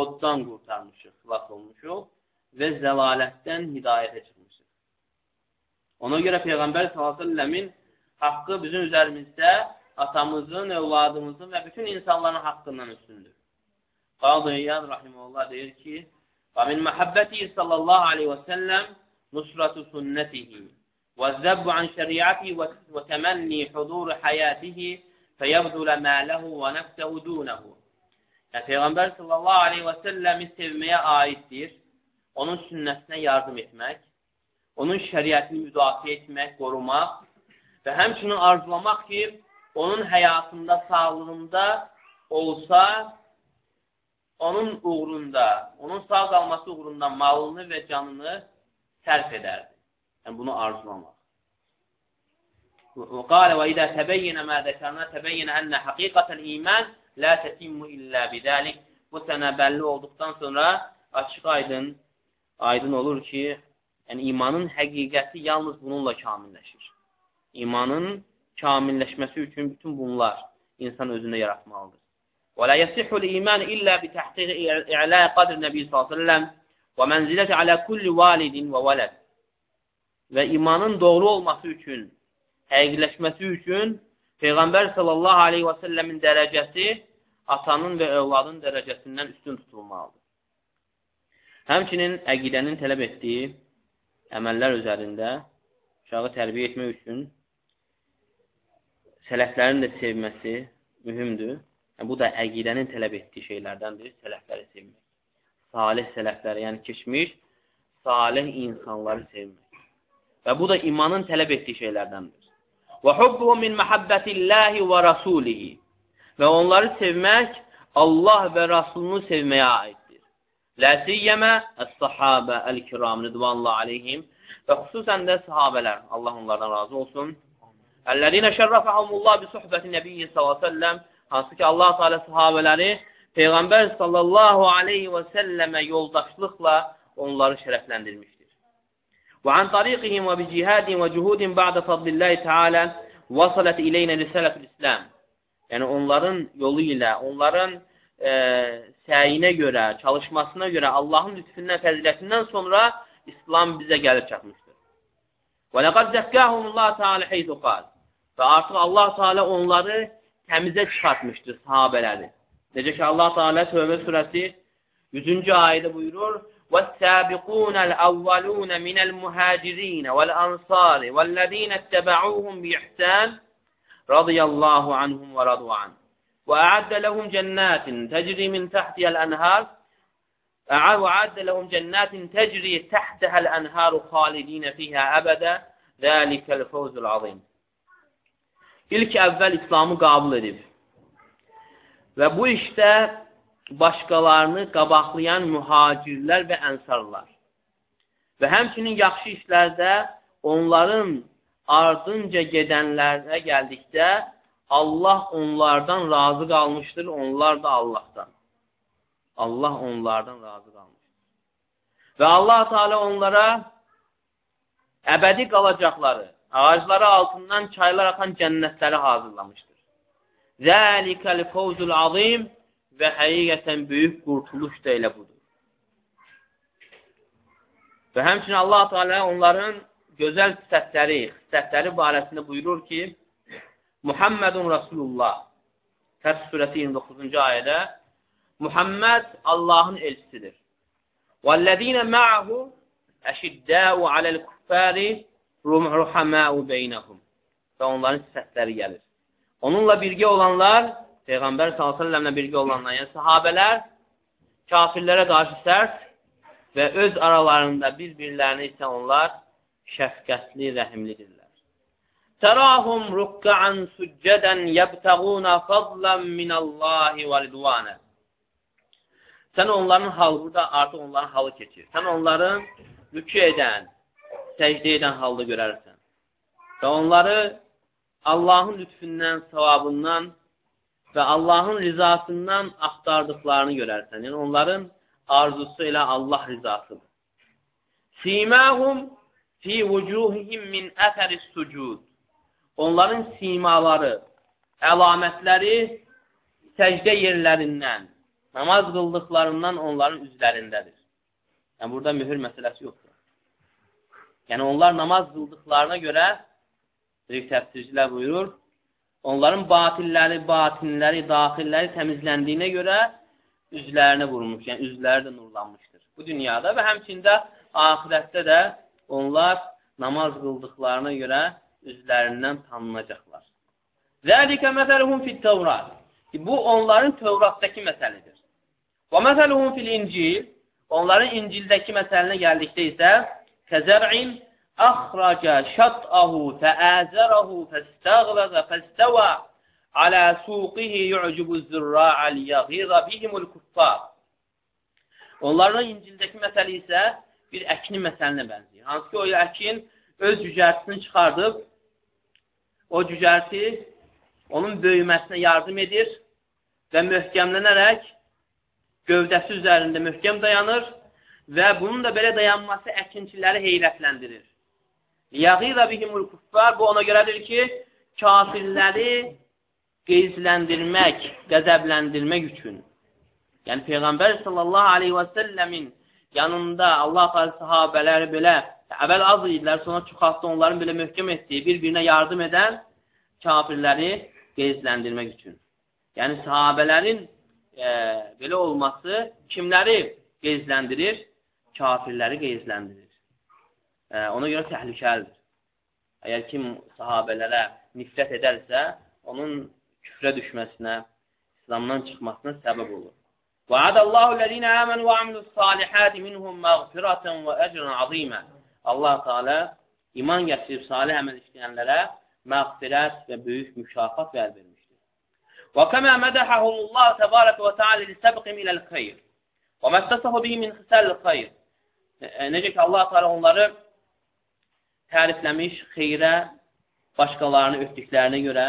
[SPEAKER 1] oddan qurtarmışıq, xilas olmuşuq və zəlalətdən hidayətə çıxmışıq. Ona görə Peyğəmbər s.ə.v-in haqqı bizim üzərimizdə atamızın, övladımızın və bütün insanların haqqından üstündür. Qadı İyyad rahimullah deyir ki, və min məhəbbəti sallallahu aleyhi və səlləm nusratu sünnətihi şəriəti və təmənni hudur həyatihi fəyəbdulə mələhu və nəfsəhu dunəhu. Yəni, Peyğəmbər sallallahu aleyhi və səlləmi sevməyə aiddir. Onun sünnətinə yardım etmək, onun şəriətini müdafiə etmək, qorumaq və həmçinin arzulamaq ki, onun həyatında, sağlığında olsa, onun uğrunda, onun sağ qalması uğrunda malını və canını sərf edərdi. Yəni, bunu arzulamaq. Və qalə və idə təbəyyinə mə zəkərnə təbəyyinə ənə həqiqətən imən lə tətimmu illə bidəlik. Bu sənə bəlli olduqdan sonra açıq aydın, aydın olur ki, yəni imanın həqiqəti yalnız bununla kamilləşir. İmanın kamilləşməsi üçün bütün bunlar insan özünə yaratmalıdır. Və lə yəsihul iman illə bi təhqiqi i'la qadr Nəbi sallallahu əleyhi və səlləm və mənziləti alə kulli validin və vələd. Və imanın doğru olması üçün, həqiqiləşməsi üçün Peyğəmbər sallallahu əleyhi və səlləmin dərəcəsi atanın və övladın dərəcəsindən üstün tutulmalıdır. Həmçinin əqidənin tələb etdiyi əməllər üzərində uşağı tərbiyə etmək üçün sələflərin də sevməsi mühümdür. Yəni, bu da əqidənin tələb etdiyi şeylərdəndir, sələfləri sevmək. Salih sələfləri, yəni keçmiş, salih insanları sevmək. Və bu da imanın tələb etdiyi şeylərdəndir. Və hubbuhu min məhəbbətilləhi və rasulihi. Və onları sevmək Allah və Rasulunu sevməyə aiddir. Ləsiyyəmə əs-sahabə əl-kiram ridvanullah aleyhim və xüsusən də sahabələr, Allah onlardan razı olsun. Əllərinə şərrəfəhumullah bi suhbəti nəbiyyi s.ə.v hansı ki Allah Teala sahabələri Peyğəmbər sallallahu aleyhi və səlləmə yoldaşlıqla onları şərəfləndirmişdir. وعن طريقهم وبجهاد وجهود بعد فضل الله تعالى وصلت إلينا رسالة الإسلام Yəni onların yolu ilə, onların e, səyinə görə, çalışmasına görə Allahın lütfündən, fəzilətindən sonra İslam bizə gəlib çatmışdır. Və ləqəd zəkkəhumullah Teala heyzu qal. Və artıq Allah Teala onları təmizə çıxartmışdır sahabələri. Necə ki Allah Teala Tövbə surəsi 100-cü ayədə buyurur: والسابقون الأولون من المهاجرين والأنصار والذين اتبعوهم بإحسان رضي الله عنهم ورضوا عنه. وأعد لهم جنات تجري من تحتها الأنهار. وأعد لهم جنات تجري تحتها الأنهار خالدين فيها أبدا. ذلك الفوز العظيم. İlk əvvəl İslamı qəbul edib və bu işdə başqalarını qabaqlayan mühacirlər və ənsarlar və həmçinin yaxşı işlərdə onların ardınca gedənlərə gəldikdə Allah onlardan razı qalmışdır, onlar da Allahdan. Allah onlardan razı qalmışdır. Və Allah Teala onlara əbədi qalacaqları, ağacları altından çaylar axan cənnətləri hazırlamışdır. Zəlikəl fawzul azim və həqiqətən böyük qurtuluş da elə budur. Və həmçinin Allah Teala onların gözəl sifətləri, sifətləri barəsində buyurur ki: Muhammedun Rasulullah. Fəth surəsi 29-cu ayədə Muhammed Allahın elçisidir. Vallədinə ma'ahu əşiddəu aləl kuffari ruhaməu beynəhum. Və onların sifətləri gəlir. Onunla birgə olanlar Peyğəmbər s.ə.v-lə birgə olanlar, yəni sahabələr kafirlərə qarşı sərt və öz aralarında bir-birlərini isə onlar şəfqətli, rəhimlidirlər. Tərahum rukka'an süccədən yəbtəğuna fadlan minəllahi və ridvanə. Sən onların halı, burada artıq onların halı keçir. Sən onların rükü edən, səcdə edən halda görərsən. Və onları Allahın lütfündən, savabından və Allahın rizasından axtardıqlarını görərsən. Yəni, onların arzusu elə Allah rizasıdır. Siməhum fi vucuhihim min əsəris sucud. Onların simaları, əlamətləri səcdə yerlərindən, namaz qıldıqlarından onların üzlərindədir. Yəni, burada mühür məsələsi yoxdur. Yəni, onlar namaz qıldıqlarına görə, təfsircilər buyurur, Onların batilləri, batinləri, daxilləri təmizləndiyinə görə üzlərini vurmuş, yəni üzləri də nurlanmışdır. Bu dünyada və həmçində axirətdə də onlar namaz qıldıqlarına görə üzlərindən tanınacaqlar. Zəlikə məsəluhum fit Tevrat. Bu onların Tevratdakı məsəlidir. Və məsəluhum fil İncil. Onların İncildəki məsəlinə gəldikdə isə kəzərin əxrəcə şətəhu fəəzərəhu fəstəğləzə fəstəvə alə suqihi yu'cubu zürra əl-yəğirə bihimul kuffar. Onların İncildəki məsələ isə bir əkinin məsəlinə bənzəyir. Hansı ki, o əkin öz cücərsini çıxardıb, o cücərsi onun böyüməsinə yardım edir və möhkəmlənərək gövdəsi üzərində möhkəm dayanır və bunun da belə dayanması əkinçiləri heyrətləndirir. Yəğizə bihimul kuffar bu ona görədir ki, kafirləri qeyzləndirmək, qəzəbləndirmək üçün. Yəni Peyğəmbər sallallahu aleyhi və səlləmin yanında Allah təala sahabələri belə əvvəl az idilər, sonra çoxaltdı onların belə möhkəm etdiyi, bir-birinə yardım edən kafirləri qeyzləndirmək üçün. Yəni sahabələrin e, belə olması kimləri qeyzləndirir? kafirləri qeyzləndirir. E, ona görə təhlükəlidir. Əgər kim sahabələrə nifrət edərsə, onun küfrə düşməsinə, İslamdan çıxmasına səbəb olur. Va'adallahu ləzinə əmənu və amilus salihəti minhum məğfirətən və əcrən azimə. Allah Teala iman gətirib salih əməl işləyənlərə məğfirət və böyük mükafat vəd vermişdir. Və kəmə mədəhəhumullah təbarək və teala lisəbqim iləl xeyr və məstəsəfə bihi min xisəl xeyr necə ki, Allah Teala onları tərifləmiş xeyrə, başqalarını ötdüklərinə görə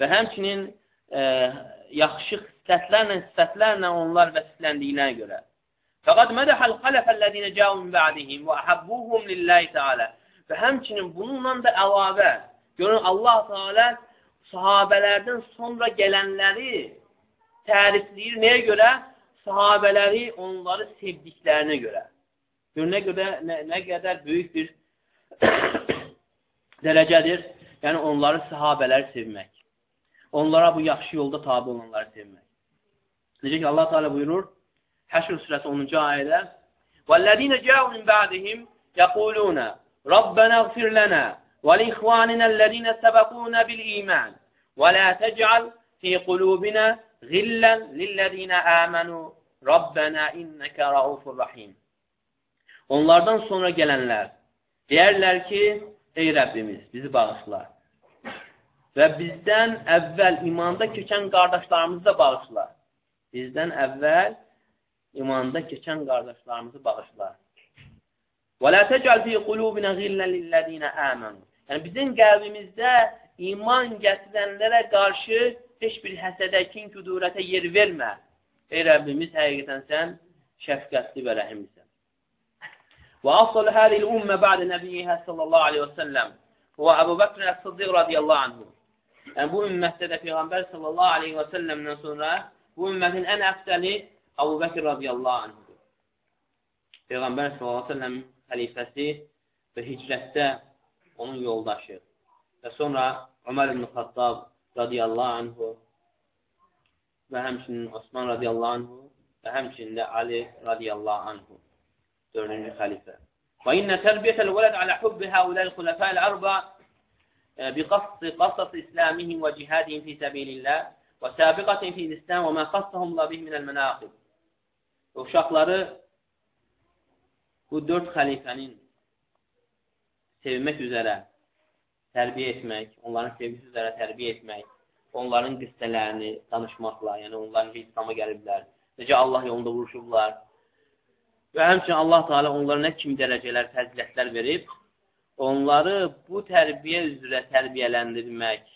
[SPEAKER 1] və həmçinin e, yaxşı sifətlərlə, sifətlərlə onlar vəsifləndiyinə görə. Fəqad mədəhəl xələfəllədinə cəu min ba'dihim və əhəbbuhum lillahi teala və həmçinin bununla da əlavə görün Allah Teala sahabələrdən sonra gələnləri tərifləyir. Nəyə görə? Sahabələri onları sevdiklərinə görə. Gör, nə qədər, nə, nə qədər böyük bir dərəcədir. Yəni, onları sahabələri sevmək. Onlara bu yaxşı yolda tabi olanları sevmək. Necə ki, Allah Teala buyurur, Həşr surəsi 10-cu ayədə وَالَّذِينَ جَاءُوا مِنْ بَعْدِهِمْ يَقُولُونَ رَبَّنَا اغْفِرْ لَنَا وَلِإِخْوَانِنَا الَّذِينَ سَبَقُونَا بِالْإِيمَانِ وَلَا تَجْعَلْ فِي قُلُوبِنَا غِلًّا لِلَّذِينَ آمَنُوا رَبَّنَا إِنَّكَ رَؤُوفٌ رَحِيمٌ Onlardan sonra gələnlər deyərlər ki, ey Rəbbimiz, bizi bağışla. Və bizdən əvvəl imanda keçən qardaşlarımızı da bağışla. Bizdən əvvəl imanda keçən qardaşlarımızı bağışla. Və la tec'al fi qulubina ghillan lillezina amanu. Yəni bizim qəlbimizdə iman gətirənlərə qarşı heç bir həsədə, kin, kudurətə yer vermə. Ey Rəbbimiz, həqiqətən sən şəfqətli və rəhimlisən. وأصل هذه الأمة بعد نبيها صلى الله عليه وسلم هو أبو بكر الصديق رضي الله عنه. أبو أمة سيدة في غنبال صلى الله عليه وسلم من سنة وأمة أنا أفتلي أبو بكر رضي الله عنه. في غنبال صلى الله عليه وسلم خليفتي في هجرة onun yoldaşı. Və sonra Ömər ibn Xattab radiyallahu anhu və həmçinin Osman radiyallahu anhu və həmçinin علي رضي الله عنه. dördüncü xəlifə. Və innə tərbiyyətəl vələd alə hubbi həuləl xulefəl ərbə biqassı qasas islamihim və cihadihim fi səbilillah və səbiqatin fi islam və mə qassahum la bih minəl mənaqib. Uşaqları bu dörd xəlifənin sevmək üzərə tərbiyə etmək, onların sevgisi üzərə tərbiyə etmək, onların qissələrini danışmaqla, yəni onların necə İslam'a gəliblər, necə Allah yolunda vuruşublar, Və həmçinin Allah Teala onlara nə kimi dərəcələr, fəzilətlər verib, onları bu tərbiyə üzrə tərbiyələndirmək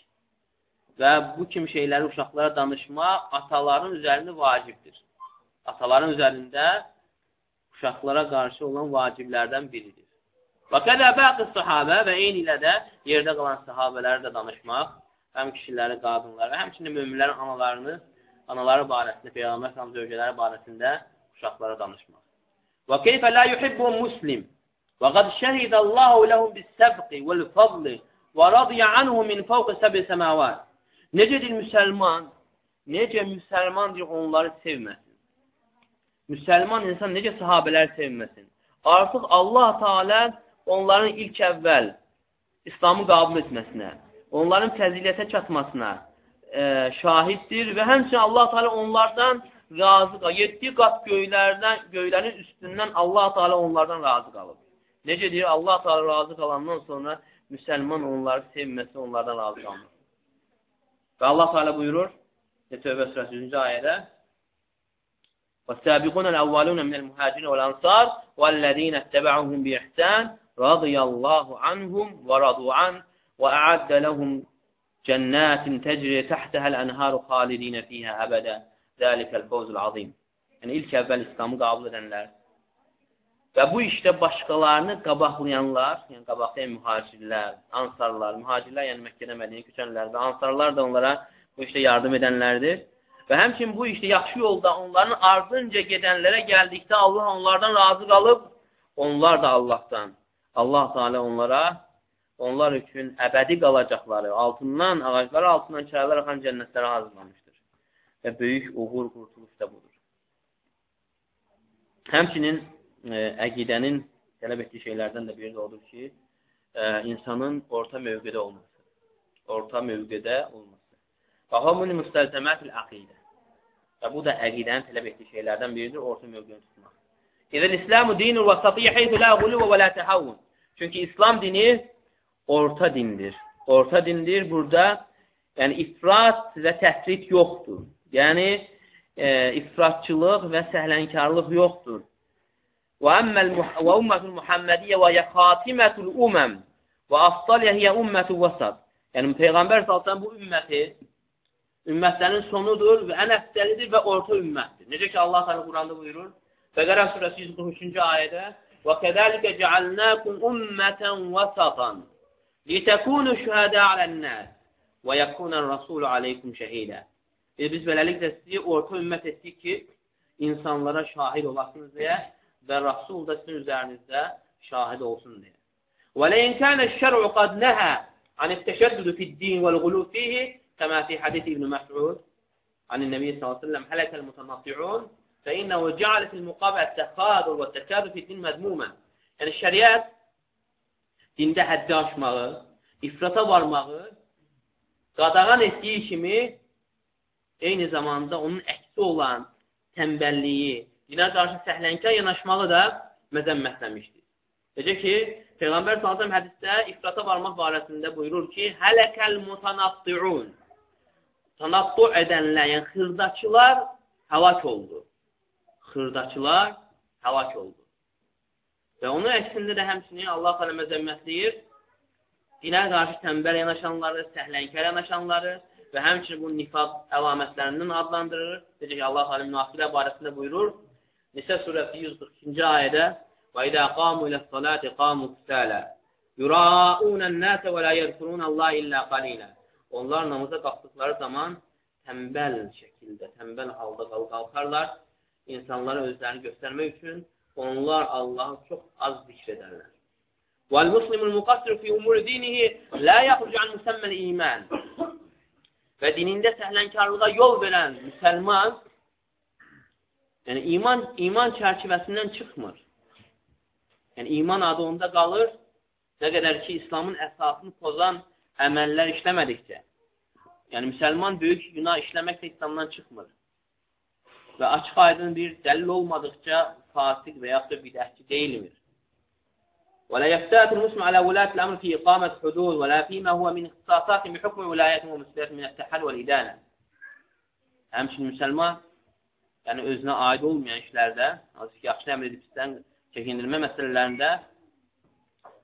[SPEAKER 1] və bu kimi şeyləri uşaqlara danışmaq ataların üzərində vacibdir. Ataların üzərində uşaqlara qarşı olan vaciblərdən biridir. Və qədə bəqi sahabə və eyni ilə də yerdə qalan sahabələri də danışmaq, həm kişiləri, qadınları, həmçinin müminlərin analarını, anaları barəsində, Peyğəmbər səhəm zövcələri barəsində uşaqlara danışmaq. La yuhibbu muslim Və qad şəhidəllahu ləhum bis-səbqi vəl-fadli və radiya anhu min fawqi səbi səmavat. Necədir müsəlman? Necə müsəlman deyir, onları sevməsin. Müsəlman insan necə sahabələr sevməsin? Artıq Allah Teala onların ilk əvvəl İslamı qəbul etməsinə, onların fəzilətə çatmasına e, şahiddir və həmçinin Allah Teala onlardan razı qalır. Yeddi qat göylərdən, göylərin üstündən Allah Teala onlardan razı qalıb. Necə deyir? Allah Teala razı qalandan sonra müsəlman onları sevməsi onlardan razı qalmır. Və Allah Teala buyurur, e, Tövbə surəsi 100-cü ayədə: "Və-səbiqun el-əvvalun minəl-muhacirin vəl-ənsar vəl-ləzîne itteba'uhum bi-ihsan radiyallahu anhum və radu an və a'adda lahum cennetin tecri tahtaha'l-enharu halidin fiha abada." Zəlikəl fəvzul azim. Yəni, ilk əvvəl İslamı qabul edənlər və bu işdə başqalarını qabaqlayanlar, yəni qabaqlayan mühacirlər, ansarlar, mühacirlər, yəni Məkkədə Mədinəyə köçənlər və ansarlar da onlara bu işdə yardım edənlərdir. Və həmçin bu işdə yaxşı yolda onların ardınca gedənlərə gəldikdə Allah onlardan razı qalıb, onlar da Allahdan. Allah Teala onlara onlar üçün əbədi qalacaqları, altından, ağacları altından çaylar axan cənnətlərə hazırlamışdır. Və böyük uğur, qurtuluş da budur. Həmçinin e, əqidənin tələb etdiyi şeylərdən də biri də odur ki, e, insanın orta mövqedə olması. Orta mövqedə olması. Və hamını müstəlzəmətil əqidə. Və bu da əqidənin tələb etdiyi şeylərdən biridir, orta mövqeni tutmaq. İzəl İslamu dinul vasatiyyə heythu la quluv və la təhəvvün. Çünki İslam dini orta dindir. Orta dindir. Burada yəni ifrat və təhrid yoxdur. Yəni e, ifratçılıq və səhlənkarlıq yoxdur. Və ümmətul Muhammediyyə və yə xatimətul uməm və afdaliyə hiyə ümmətul vasat. Yəni Peyğəmbər salsan bu ümməti ümmətlərin sonudur və ən əfsəlidir və orta ümmətdir. Necə ki, Allah Teala Quranda buyurur, Bəqərə surəsi 143-cü ayədə və kədəlikə cəalnəkum ümmətən vəsatan litəkunu şühədə alən-nəs və yəkunən rasulü aleykum şəhidə. E, biz beləliklə sizi orta ümmət etdik ki, insanlara şahid olasınız deyə və Rasul da sizin üzərinizdə şahid olsun deyə. Və ləyin kənə şər'u qad nəhə anit-təşəddüdü fid-din vəl-qulu fihi كما في حديث ابن مسعود عن النبي صلى الله عليه وسلم هلك المتنطعون فإنه جعل في المقابل التخاذل والتكاذب في الدين مذموما. Yəni şəriət dində həddi aşmağı, ifrata varmağı qadağan etdiyi kimi eyni zamanda onun əksi olan tənbəlliyi, dinə qarşı səhlənkar yanaşmağı da məzəmmətləmişdir. Necə ki, Peyğəmbər sallallahu hədisdə ifrata varmaq barəsində buyurur ki, hələkəl mutanatti'un tanattu edənlər, yəni xırdaçılar həlak oldu. Xırdaçılar həlak oldu. Və onun əksində də həmçinin Allah təala məzəmmətləyir dinə qarşı tənbəl yanaşanları, səhlənkar yanaşanları və həmçinin bu nifaq əlamətlərindən adlandırır. Necə ki, Allah təala münafiqlər barəsində buyurur. Nisə surəsi 142-ci ayədə: "Və idə qamu ilə-salati qamu kusala, yuraunən-nase və la yezkurun Allah illə qalila." Onlar namaza qalxdıqları zaman tənbəl şəkildə, tənbəl halda qalxarlar. İnsanlara özlərini göstərmək üçün onlar Allahı çox az zikr edərlər. وَالْمُسْلِمُ الْمُقَصِّرُ فِي أُمُورِ دِينِهِ لَا يَخْرُجُ عَنْ مُسَمَّ الْإِيمَانِ Və dinində səhlənkarlığa yol verən müsəlman yəni iman iman çərçivəsindən çıxmır. Yəni iman adı onda qalır. Nə qədər ki İslamın əsasını pozan əməllər işləmədikcə, yəni müsəlman böyük günah işləməklə İslamdan çıxmır və açıq aydın bir dəlil olmadıqca fasik və yaxud da bidətçi deyilmir. ولا يفتات المسلم على ولاة الأمر في إقامة حدود ولا فيما هو من اختصاصات بحكم ولايته ومسؤوليته من التحل والإدانة. Həmçinin müsəlman, yəni özünə aid olmayan işlərdə, hansı ki, yaxşı əmr edib istən çəkindirmə məsələlərində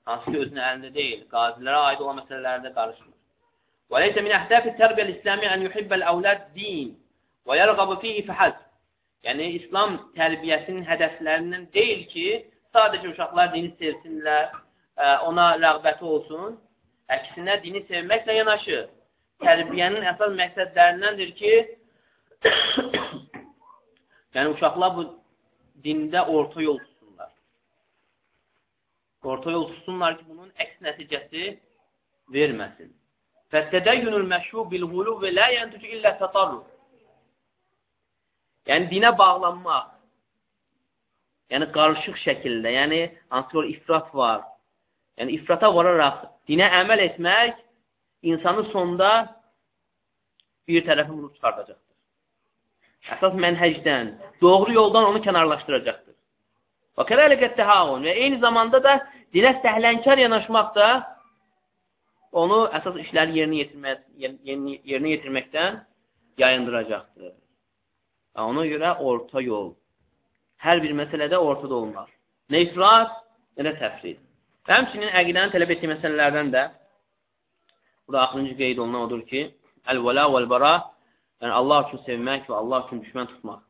[SPEAKER 1] hansı ki, özünün əlində deyil, qazilərə aid olan məsələlərdə qarışmır. Min əhdəfi tərbiyyəl İslami ən yuhibbəl əvləd din və yərqabı fihi fəhəz. Yəni, İslam tərbiyəsinin hədəflərindən deyil ki, sadəcə uşaqlar dini sevsinlər, ona rəğbəti olsun. Əksinə, dini sevməklə yanaşı. Tərbiyənin əsas məqsədlərindəndir ki, yəni uşaqlar bu dində orta yol Orta yol tutsunlar ki, bunun əks nəticəsi verməsin. Fəttədəyyünül məşhub bil-hulu və lə yəntücü illə tətarru. Yəni, dinə bağlanmaq. Yəni, qarışıq şəkildə. Yəni, hansı ki, ifrat var. Yəni, ifrata vararaq dinə əməl etmək insanı sonda bir tərəfi vurub çıxardacaqdır. Əsas mənhəcdən, doğru yoldan onu kənarlaşdıracaqdır. Və kədəlikət təhavun və eyni zamanda da dilə səhlənkar yanaşmaq da onu əsas işləri yerinə, yetirmək, yerinə yetirməkdən yayındıracaqdır. Ona görə orta yol. Hər bir məsələdə ortada olmaq. Nə ifrat, nə də təfrid. Və həmçinin əqidəni tələb etdiyi məsələlərdən də burada axırıncı qeyd olunan odur ki, əl-vəla vəl-bara yəni Allah üçün sevmək və Allah üçün düşmən tutmaq.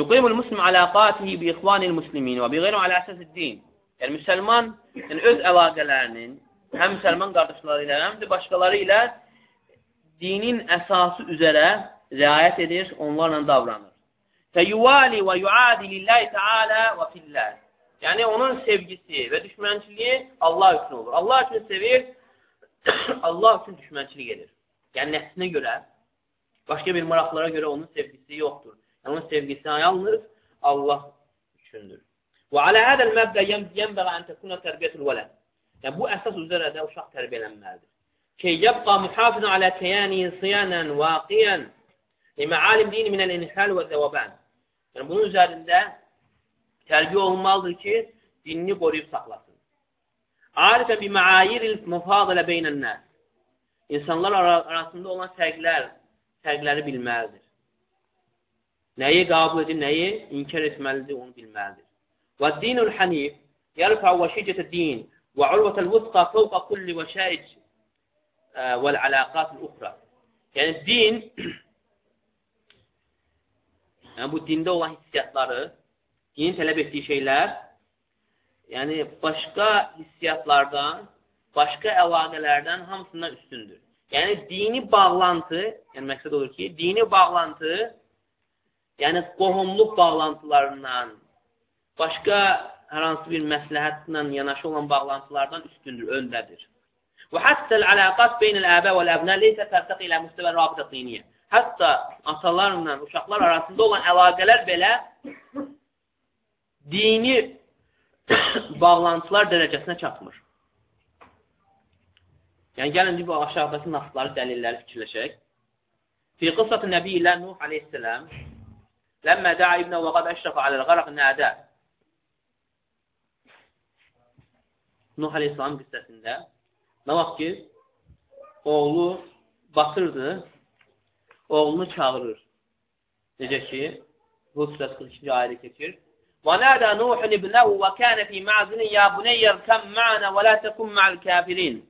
[SPEAKER 1] Yuqimul muslim alaqatihi bi ixvanil muslimin və bi qeyri ala əsas-din. Yəni müsəlman yəni öz əlaqələrinin həm müsəlman qardaşları ilə, həm də başqaları ilə dinin əsası üzərə riayət edir, onlarla davranır. Fəyuvali və yuadi lillahi teala və fillah. Yəni onun sevgisi və düşmənçiliyi Allah üçün olur. Allah üçün sevir, Allah üçün düşmənçilik edir. Yəni nəfsinə görə, başqa bir maraqlara görə onun sevgisi yoxdur. Onun sevgisi yalnız Allah üçündür. Və alə hədəl məbdə yənbəğə ən təkuna tərbiyyətul vələd. Yəni, bu əsas üzərə də uşaq tərbiyələnməlidir. Ki, yəbqa mühafizən alə kəyəni siyanən vaqiyən limə dini minəl inhəl və zəvəbən. Yəni, bunun üzərində tərbiyə olmalıdır ki, dinini qoruyub saxlasın. Arifən bi məayiril müfadilə beynən nəs. İnsanlar arasında olan fərqlər, fərqləri bilməlidir. Nəyi qəbul edib, nəyi inkar etməlidir, onu bilməlidir. Və dinul hanif yarfa və şiccətə din və urvətəl vüsqa fəvqa kulli və şaic və əlaqat uxra. Yəni, din, yəni bu dində olan hissiyatları, dinin tələb etdiyi şeylər, yəni başqa hissiyatlardan, başqa əlaqələrdən hamısından üstündür. Yəni, dini bağlantı, yəni məqsəd olur ki, dini bağlantı yəni qohumluq bağlantılarından, başqa hər hansı bir məsləhətlə yanaşı olan bağlantılardan üstündür, öndədir. Və həttəl əlaqat beynəl əbə və əbnə leysə tərtəq ilə müstəvə rabitə diniyyə. Hətta atalarla uşaqlar arasında olan əlaqələr belə dini bağlantılar dərəcəsinə çatmır. Yəni, gəlin bu aşağıdakı nasları, dəlilləri fikirləşək. Fi qıssatı Nəbi ilə Nuh aleyhisselam Ləmmə də'a ibnə və qad əşrəfə aləl-qaraq nədə. Nuh Aleyhisselam qissəsində nə vaxt ki, oğlu batırdı, oğlunu çağırır. Necə ki, Hud surəsi 42-ci ayədə keçir. Və nədə Nuhun ibnəhu və kənə fi ma'zinin ya buneyyər kəm ma'nə və lə təkun ma'l kafirin.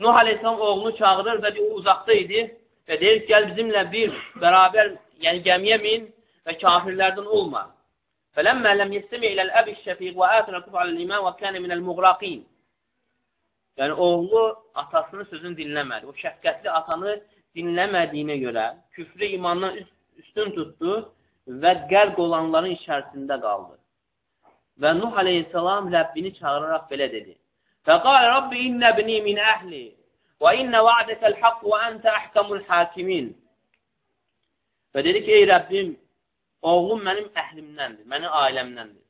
[SPEAKER 1] Nuh Aleyhisselam oğlunu çağırır və o uzaqda idi və deyir ki, gəl bizimlə bir bərabər, yəni gəmiyə min və kafirlərdən olma. Fələmmə ləm yəstəmi iləl əbi şəfiq və ətənə kuf aləl-imən və kənə minəl-muğraqin. Yəni, oğlu atasının sözünü dinləmədi. O şəfqətli atanı dinləmədiyinə görə küfrü imandan üstün tutdu və qərq olanların içərisində qaldı. Və Nuh aleyhissalam Rəbbini çağıraraq belə dedi. Fəqal Rabbi innə bini min əhli və innə va'dəkəl haqq və əntə əhkəmul hakimin. Və dedi ki, ey Rəbbim, Oğlum mənim əhlimdəndir, mənim ailəmdəndir.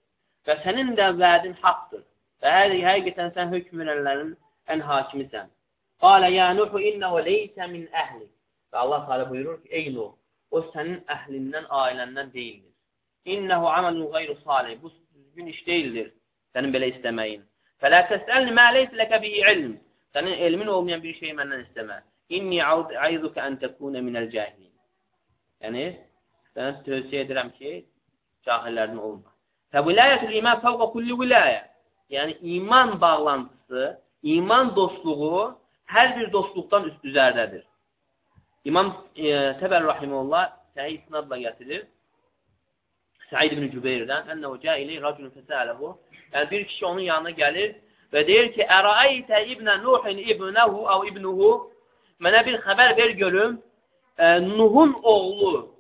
[SPEAKER 1] Və sənin də vədin haqdır. Və hər, həqiqətən sən hökm verənlərin ən hakimisən. Qalə ya Nuhu innəhu leysə min əhli. Və Allah Teala buyurur ki, ey Nuh, o sənin əhlindən, ailəndən deyildir. İnnəhu amalun qeyru salih. Bu düzgün iş deyildir sənin belə istəməyin. Fələ təsəlni mə leysə ləkə bihi ilm. Sənin elmin olmayan bir şey məndən istəmə. İnni aizuka ən təkunə minəl cahilin. Yəni, sənə tövsiyə edirəm ki, cahillərdən olma. Fə vilayətül iman fəvqa kulli vilayə. Yəni, iman bağlantısı, iman dostluğu hər bir dostluqdan üst düzərdədir. İmam e, Teber Rahimullah sahih isnadla getirir. Said bin Cübeyr'den ennehu caili racun fesalehu. Yani bir kişi onun yanına gelir ve deyir ki Eraeyte ibne Nuhin ibnehu av ibnuhu Mənə bir xəbər ver görüm e, Nuhun oğlu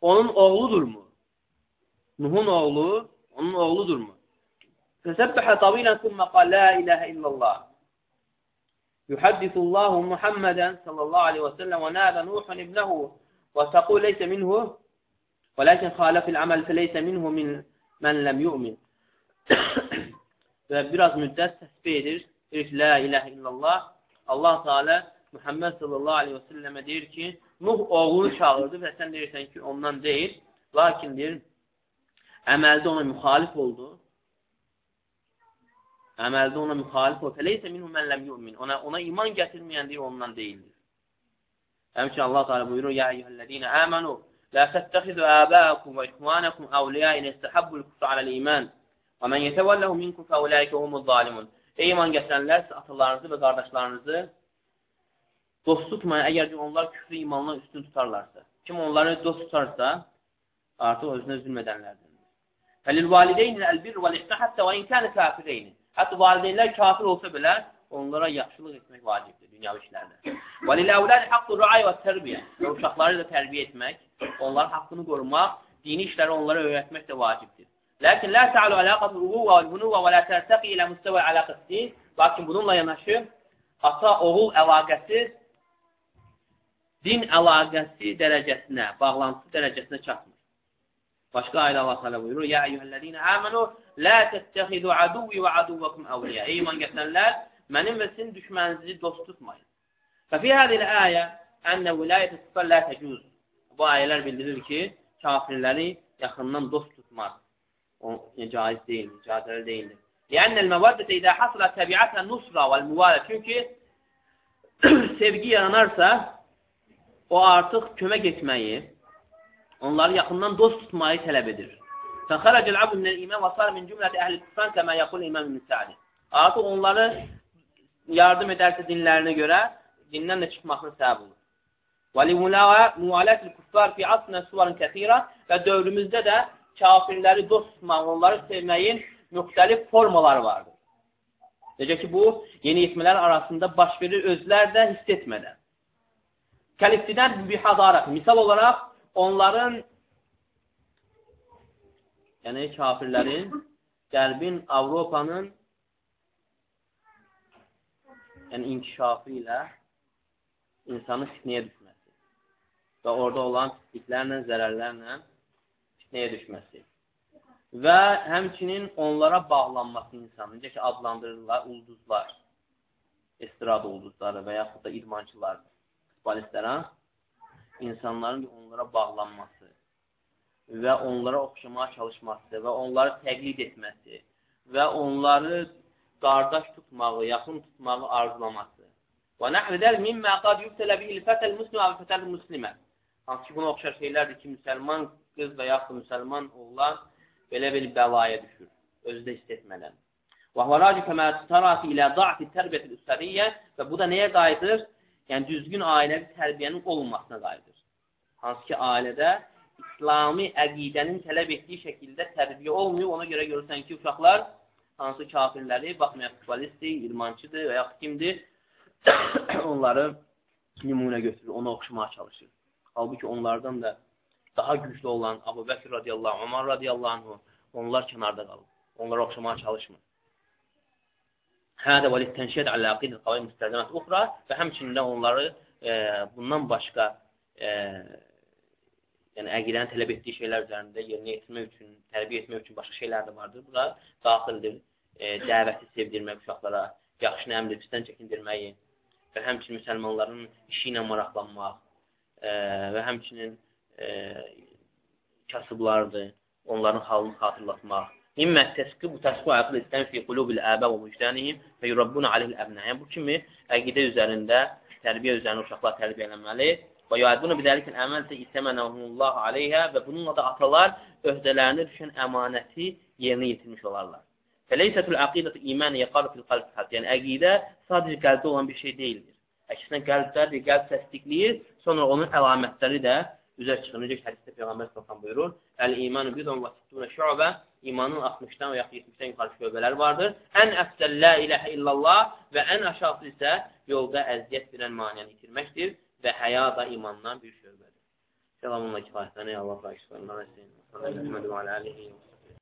[SPEAKER 1] onun oğludur mu? Nuhun oğlu onun oğludur mu? Fesebbehe tabilen sümme qal la ilahe illallah. يحدث الله محمدا صلى الله عليه وسلم ونادى نوح ابنه وتقول ليس منه ولكن خالف العمل فليس منه من من lem yu'min. Və biraz müddət təsbih edir. Deyir ki, la iləhə illallah. Allah Teala Muhammed sallallahu aleyhi və səlləmə deyir ki, Nuh oğlunu çağırdı və sən deyirsən ki, ondan deyil. Lakin deyir, əməldə ona müxalif oldu. əməldə ona müxalif olur. Fəleysə minhum mən ləm yu'min. Ona, ona iman gətirməyən deyir, ondan deyildir. Həmçə Allah Teala buyurur: "Ya eyyuhellezina amanu la tattakhidhu aba'akum wa ikhwanakum awliya in istahabbu al-kufra 'ala al-iman wa man yatawallahum minkum fa humuz zalimun." Ey iman gətirənlər, siz atalarınızı və qardaşlarınızı dost tutmayın, əgər ki, onlar küfrü imanla üstün tutarlarsa. Kim onları dost tutarsa, artıq özünə zülm edənlərdir. Fəlil valideynil əlbir vəl-ihsan hatta və in kana kafirin. Hətta valideynlər kafir olsa belə, onlara yaxşılıq etmək vacibdir dünyavi işlərdə. Və liləvlədi haqqı rüay və tərbiyə. Və uşaqları da tərbiyə etmək, onların haqqını qorumaq, dini işləri onlara öyrətmək də vacibdir. Lakin la ta'alu alaqatu ubuva vel bunuva və la tərtəqi ilə alaqəsi din. Lakin bununla yanaşı ata-oğul əlaqəsi din əlaqəsi dərəcəsinə, bağlantısı dərəcəsinə çatmır. فاشكا إلى الله تعالى يا أيها الذين آمنوا لا تتخذوا عدوي وعدوكم أولياء. اي من قتل لا؟ من مسن دشمن زي دوست تطمئن ففي هذه الآية أن ولاية الصفر لا تجوز. bu ayeler bildirir ki yakından dost tutmak o caiz değil, mücadele değildir. لِأَنَّ الْمَوَدَّةِ اِذَا حصلت تبعتها النصرة وَالْمُوَالَةِ Çünkü sevgi yanarsa o artık kömek etmeyi, onları yaxından dost tutmayı tələb edir. Fəxərəcəl abd minəl iman və sar min cümləti əhli küfran kəmə yaqul imam müsəadi. Artıq onları yardım edərsə dinlərinə görə, dindən də çıxmasına səbəb olur. Və li müvalətil kuffar fi asnə suvarın kəthira və dövrümüzdə də kafirləri dost tutmaq, onları sevməyin müxtəlif formaları vardır. Necə ki, bu, yeni etmələr arasında baş verir özlər də hiss etmədən. Kəliftidən bir hadarət. Misal olaraq, onların, yəni kafirlərin, Qərbin, Avropanın yəni inkişafı ilə insanın fitnəyə düşməsi və orada olan pisliklərlə, zərərlərlə fitnəyə düşməsi və həmçinin onlara bağlanması insan, necə ki, adlandırırlar ulduzlar, estrada ulduzları və yaxud da idmançılar, futbolistlərə, insanların onlara bağlanması və onlara oxşamağa çalışması və onları təqlid etməsi və onları qardaş tutmağı, yaxın tutmağı arzulaması. Və nəhvədəl mimmə qad yüftələ bihil fətəl muslimə və fətəl muslimə. Hansı ki, buna oxşar şeylərdir ki, müsəlman qız və yaxud müsəlman oğlan belə bir bəlaya düşür, özü də hiss etmədən. Və huvaraci kəmə tarafi ilə da'fi tərbiyyətil üstəriyyə və bu da nəyə qayıdır? Yəni, düzgün ailəvi tərbiyənin olunmasına qayıdır. Hansı ki, ailədə İslami əqidənin tələb etdiyi şəkildə tərbiyə olmuyor. Ona görə görürsən ki, uşaqlar hansı kafirləri, baxmayaq futbolistdir, idmançıdır və yaxud kimdir, onları nümunə götürür, ona oxşamağa çalışır. Halbuki onlardan da daha güclü olan Abu Bəkir radiyallahu anh, Umar radiyallahu anh, onlar kənarda qalır. Onlara oxşamağa çalışmır. Hədə və littənşiyyət alə aqidə qavay müstəzəmət uxra və həmçində onları e, bundan başqa e, yəni əqidənin tələb etdiyi şeylər üzərində yerinə yetirmək üçün, tərbiyə etmək üçün başqa şeylər də vardır. Bura daxildir. E, dəvəti sevdirmək uşaqlara, yaxşını əmr pisdən çəkindirməyi və həmçinin müsəlmanların işi ilə maraqlanmaq e, və həmçinin e, kasıblardır, onların halını xatırlatmaq. Mimmə təsqi bu təsqi aql istən fi qulubil əbə və vicdanihim və yurabbuna aleyhil əbnə. Yəni, bu kimi əqidə üzərində, tərbiyə üzərində uşaqlar tərbiyələnməli və yuadbuna bidəlikən əməlsə istəmənəhumullah aleyhə və bununla da atalar öhdələrinə düşən əmanəti yerinə yetirmiş olarlar. Fələysətul əqidətü imanə yəqaru fil qalb fəqat. Yəni, əqidə sadəcə qəlbdə olan bir şey deyildir. Əksinə qəlbdədir, qəlb təsdiqləyir, sonra onun əlamətləri də üzə çıxır. Necə ki, hədisdə Peyğəmbər sallallahu buyurur: "Əl-imanu bidun və sittuna şu'bə" İmanın 60-dan və yaxud 70-dən yuxarı şöbələri vardır. Ən əfsəl la ilahə illallah və ən aşağısı isə yolda əziyyət verən maniyəni itirməkdir və həya da imandan bir şöbədir. Selamun aleyküm. Allah razı olsun. Və səlləm və alə alihi və